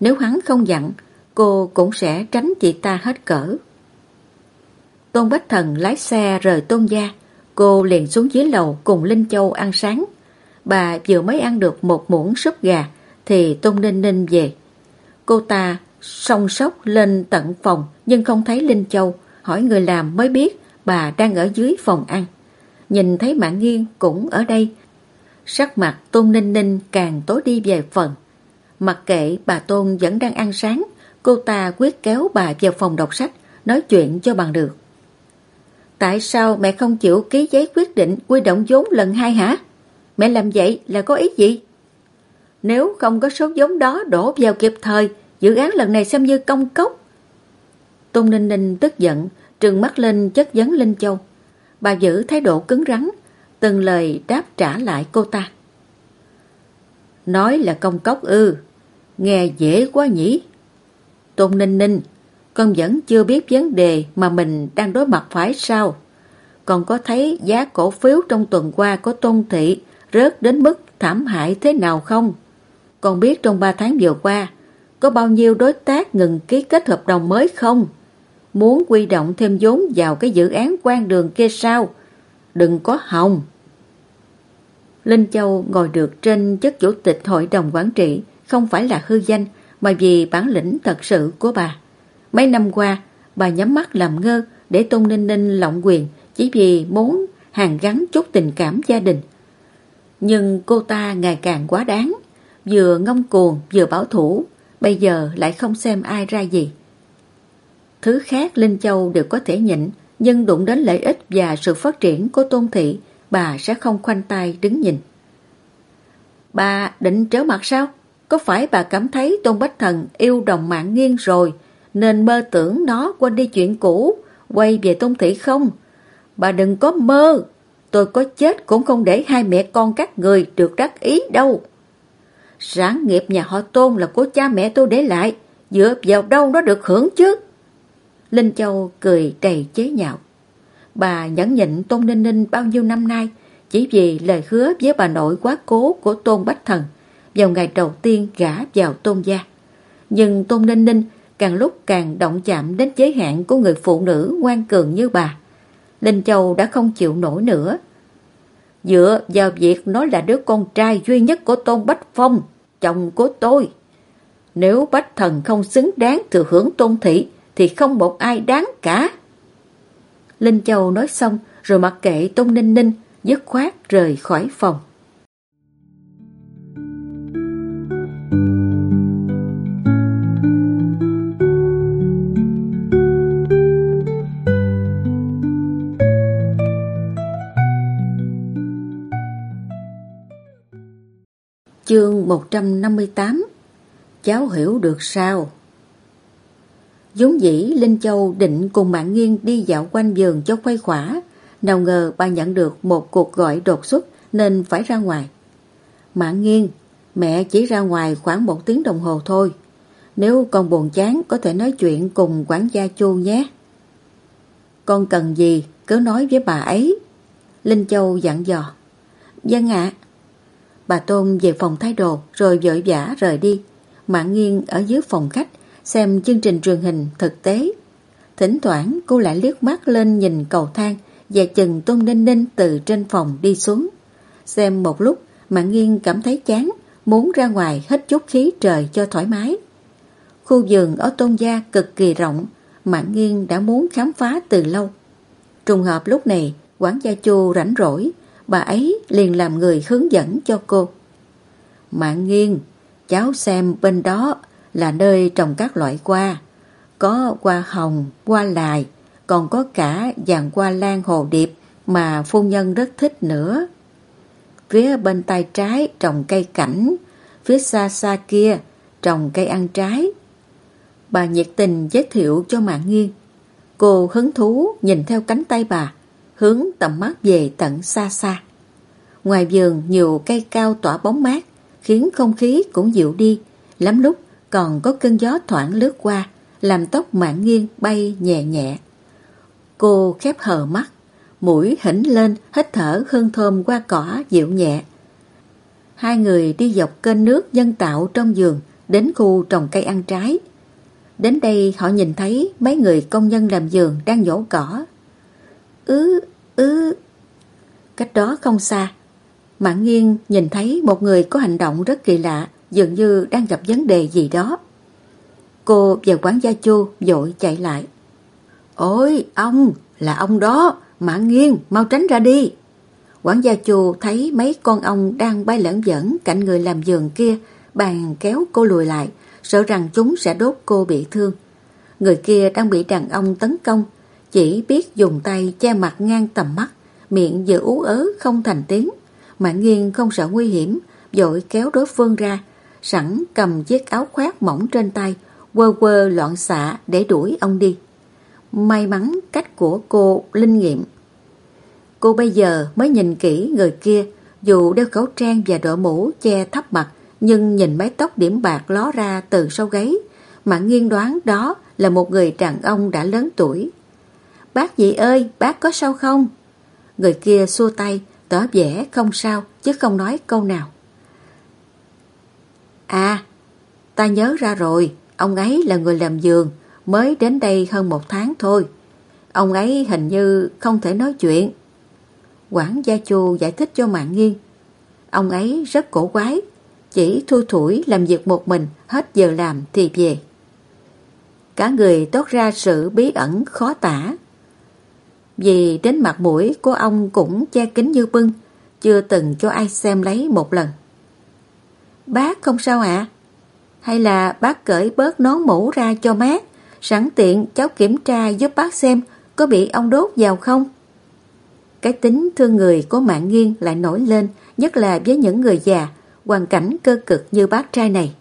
Nếu hắn không dặn, cô cũng sẽ tránh chị ta hết cỡ. Tôn Bách Thần lái xe rời Tôn Gia, cô liền xuống dưới lầu cùng Linh Châu ăn sáng. Bà vừa mới ăn được một muỗng súp gà thì Tôn Ninh Ninh về. Cô ta song sóc lên tận phòng nhưng không thấy Linh Châu, hỏi người làm mới biết bà đang ở dưới phòng ăn. Nhìn thấy Mạng Nghiên cũng ở đây. Sắc mặt Tôn Ninh Ninh càng tối đi về phần. Mặc kệ bà Tôn vẫn đang ăn sáng, cô ta quyết kéo bà vào phòng đọc sách, nói chuyện cho bằng được. Tại sao mẹ không chịu ký giấy quyết định quy động vốn lần hai hả? Mẹ làm vậy là có ý gì? Nếu không có số vốn đó đổ vào kịp thời, dự án lần này xem như công cốc. Tôn Ninh Ninh tức giận, trừng mắt lên chất vấn Linh Châu. Bà giữ thái độ cứng rắn, từng lời đáp trả lại cô ta. Nói là công cốc ư, nghe dễ quá nhỉ. Tôn Ninh Ninh, con vẫn chưa biết vấn đề mà mình đang đối mặt phải sao? Còn có thấy giá cổ phiếu trong tuần qua của tôn thị rớt đến mức thảm hại thế nào không? Còn biết trong 3 tháng vừa qua, có bao nhiêu đối tác ngừng ký kết hợp đồng mới không? Muốn quy động thêm vốn vào cái dự án quan đường kia sao? Đừng có hòng. Linh Châu ngồi được trên chức chủ tịch hội đồng quản trị không phải là hư danh mà vì bản lĩnh thật sự của bà. Mấy năm qua, bà nhắm mắt làm ngơ để Tôn Ninh Ninh lộng quyền chỉ vì muốn hàng gắn chút tình cảm gia đình. Nhưng cô ta ngày càng quá đáng, vừa ngông cuồng vừa bảo thủ, bây giờ lại không xem ai ra gì. Thứ khác Linh Châu đều có thể nhịn, nhưng đụng đến lợi ích và sự phát triển của Tôn Thị, bà sẽ không khoanh tay đứng nhìn. Bà định trở mặt sao? Có phải bà cảm thấy Tôn Bách Thần yêu đồng mạng nghiêng rồi, nên mơ tưởng nó quên đi chuyện cũ, quay về Tôn Thị không? Bà đừng có mơ, tôi có chết cũng không để hai mẹ con các người được đắc ý đâu. Sản nghiệp nhà họ Tôn là của cha mẹ tôi để lại, dựa vào đâu nó được hưởng chứ? Linh Châu cười đầy chế nhạo. Bà nhẫn nhịn Tôn Ninh Ninh bao nhiêu năm nay chỉ vì lời hứa với bà nội quá cố của Tôn Bách Thần vào ngày đầu tiên gả vào Tôn gia. Nhưng Tôn Ninh Ninh càng lúc càng động chạm đến giới hạn của người phụ nữ ngoan cường như bà. Linh Châu đã không chịu nổi nữa. Dựa vào việc nó là đứa con trai duy nhất của Tôn Bách Phong, chồng của tôi. Nếu Bách Thần không xứng đáng thừa hưởng tôn thị, thì không một ai đáng cả. Linh Châu nói xong rồi mặc kệ Tôn Ninh Ninh, dứt khoát rời khỏi phòng. Chương 158 Cháu hiểu được sao? Vốn dĩ Linh Châu định cùng Mạng Nghiên đi dạo quanh vườn cho khuây khỏa. Nào ngờ bà nhận được một cuộc gọi đột xuất nên phải ra ngoài. Mạng Nghiên, mẹ chỉ ra ngoài khoảng một tiếng đồng hồ thôi. Nếu con buồn chán có thể nói chuyện cùng quản gia Chu nhé. Con cần gì cứ nói với bà ấy. Linh Châu dặn dò. Dân vâng ạ. Bà Tôn về phòng thay đồ rồi vội vã rời đi. Mạng Nghiên ở dưới phòng khách xem chương trình truyền hình thực tế. Thỉnh thoảng cô lại liếc mắt lên nhìn cầu thang và chừng Tôn Ninh Ninh từ trên phòng đi xuống. Xem một lúc mà nghiêng cảm thấy chán, muốn ra ngoài hết chút khí trời cho thoải mái. Khu vườn ở Tôn Gia cực kỳ rộng, Mạng Nghiên đã muốn khám phá từ lâu. Trùng hợp lúc này, quản gia Chu rảnh rỗi, bà ấy liền làm người hướng dẫn cho cô. Mạng Nghiên, cháu xem bên đó là nơi trồng các loại hoa. Có hoa hồng, hoa lài, còn có cả dàn hoa lan hồ điệp mà phu nhân rất thích nữa. Phía bên tay trái trồng cây cảnh, phía xa xa kia trồng cây ăn trái. Bà nhiệt tình giới thiệu cho Mạng Nghiên. Cô hứng thú nhìn theo cánh tay bà, hướng tầm mắt về tận xa xa. Ngoài vườn nhiều cây cao tỏa bóng mát, khiến không khí cũng dịu đi, lắm lúc còn có cơn gió thoảng lướt qua, làm tóc mạng nghiêng bay nhẹ nhẹ. Cô khép hờ mắt, mũi hỉnh lên, hít thở hương thơm qua cỏ dịu nhẹ. Hai người đi dọc kênh nước nhân tạo trong giường đến khu trồng cây ăn trái. Đến đây họ nhìn thấy mấy người công nhân làm giường đang nhổ cỏ. Ứ, ứ. Cách đó không xa, Mạng nghiêng nhìn thấy một người có hành động rất kỳ lạ, dường như đang gặp vấn đề gì đó. Cô và quán gia chu dội chạy lại. Ôi, ông, là ông đó, Mạng nghiêng, mau tránh ra đi. Quản gia chu thấy mấy con ong đang bay lẫn dẫn cạnh người làm giường kia, bàn kéo cô lùi lại, sợ rằng chúng sẽ đốt cô bị thương. Người kia đang bị đàn ông tấn công, chỉ biết dùng tay che mặt ngang tầm mắt, miệng vừa ú ớ không thành tiếng. Mạng nghiêng không sợ nguy hiểm, dội kéo đối phương ra, sẵn cầm chiếc áo khoác mỏng trên tay, quơ quơ loạn xạ để đuổi ông đi. May mắn cách của cô linh nghiệm. Cô bây giờ mới nhìn kỹ người kia, dù đeo khẩu trang và đội mũ che thấp mặt, nhưng nhìn mái tóc điểm bạc ló ra từ sau gáy, mà nghiêng đoán đó là một người đàn ông đã lớn tuổi. Bác dị ơi, bác có sao không? Người kia xua tay, tỏ vẻ không sao, chứ không nói câu nào. À, ta nhớ ra rồi, ông ấy là người làm giường, mới đến đây hơn một tháng thôi. Ông ấy hình như không thể nói chuyện. Quản gia chu giải thích cho mạng Nghiên. Ông ấy rất cổ quái, chỉ thui thủi làm việc một mình, hết giờ làm thì về. Cả người tốt ra sự bí ẩn khó tả. Vì đến mặt mũi của ông cũng che kính như bưng, chưa từng cho ai xem lấy một lần. Bác không sao ạ? Hay là bác cởi bớt nón mũ ra cho mát, sẵn tiện cháu kiểm tra giúp bác xem có bị ông đốt vào không? Cái tính thương người của mạng nghiêng lại nổi lên, nhất là với những người già, hoàn cảnh cơ cực như bác trai này.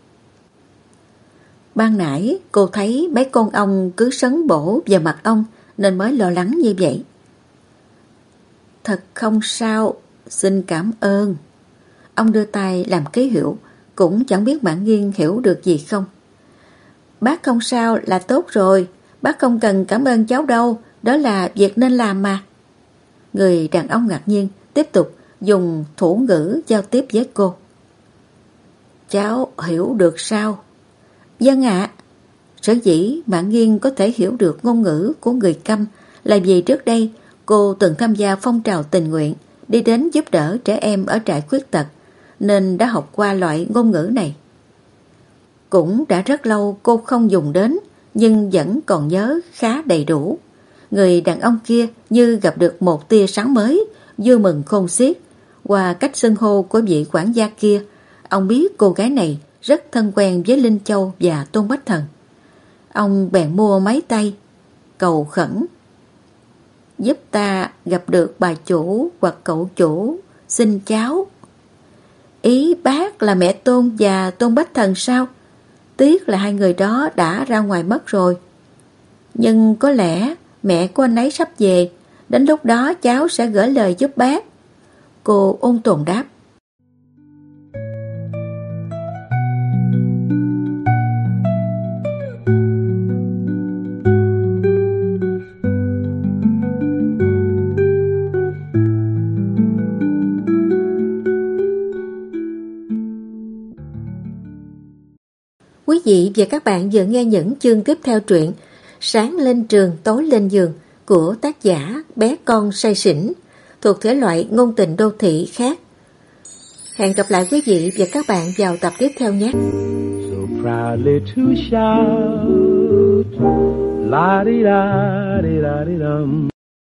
Ban nãy cô thấy mấy con ong cứ sấn bổ vào mặt ông nên mới lo lắng như vậy. Thật không sao, xin cảm ơn. Ông đưa tay làm ký hiệu, cũng chẳng biết bạn Nghiên hiểu được gì không. Bác không sao là tốt rồi, bác không cần cảm ơn cháu đâu, đó là việc nên làm mà. Người đàn ông ngạc nhiên tiếp tục dùng thủ ngữ giao tiếp với cô. Cháu hiểu được sao? Dân ạ, sở dĩ bạn Nghiên có thể hiểu được ngôn ngữ của người câm là vì trước đây cô từng tham gia phong trào tình nguyện đi đến giúp đỡ trẻ em ở trại khuyết tật nên đã học qua loại ngôn ngữ này. Cũng đã rất lâu cô không dùng đến nhưng vẫn còn nhớ khá đầy đủ. Người đàn ông kia như gặp được một tia sáng mới, vui mừng khôn xiết. Qua cách xưng hô của vị quản gia kia, ông biết cô gái này rất thân quen với Linh Châu và Tôn Bách Thần. Ông bèn mua máy tay, cầu khẩn. Giúp ta gặp được bà chủ hoặc cậu chủ, xin cháu. Ý bác là mẹ Tôn và Tôn Bách Thần sao? Tiếc là hai người đó đã ra ngoài mất rồi. Nhưng có lẽ mẹ của anh ấy sắp về, đến lúc đó cháu sẽ gửi lời giúp bác. Cô ôn tồn đáp. Vị và các bạn vừa nghe những chương tiếp theo truyện Sáng lên trường, tối lên giường của tác giả Bé Con Say Sỉnh thuộc thể loại ngôn tình đô thị khác. Hẹn gặp lại quý vị và các bạn vào tập tiếp theo nhé. So proudly to shout, la di da di da di dum.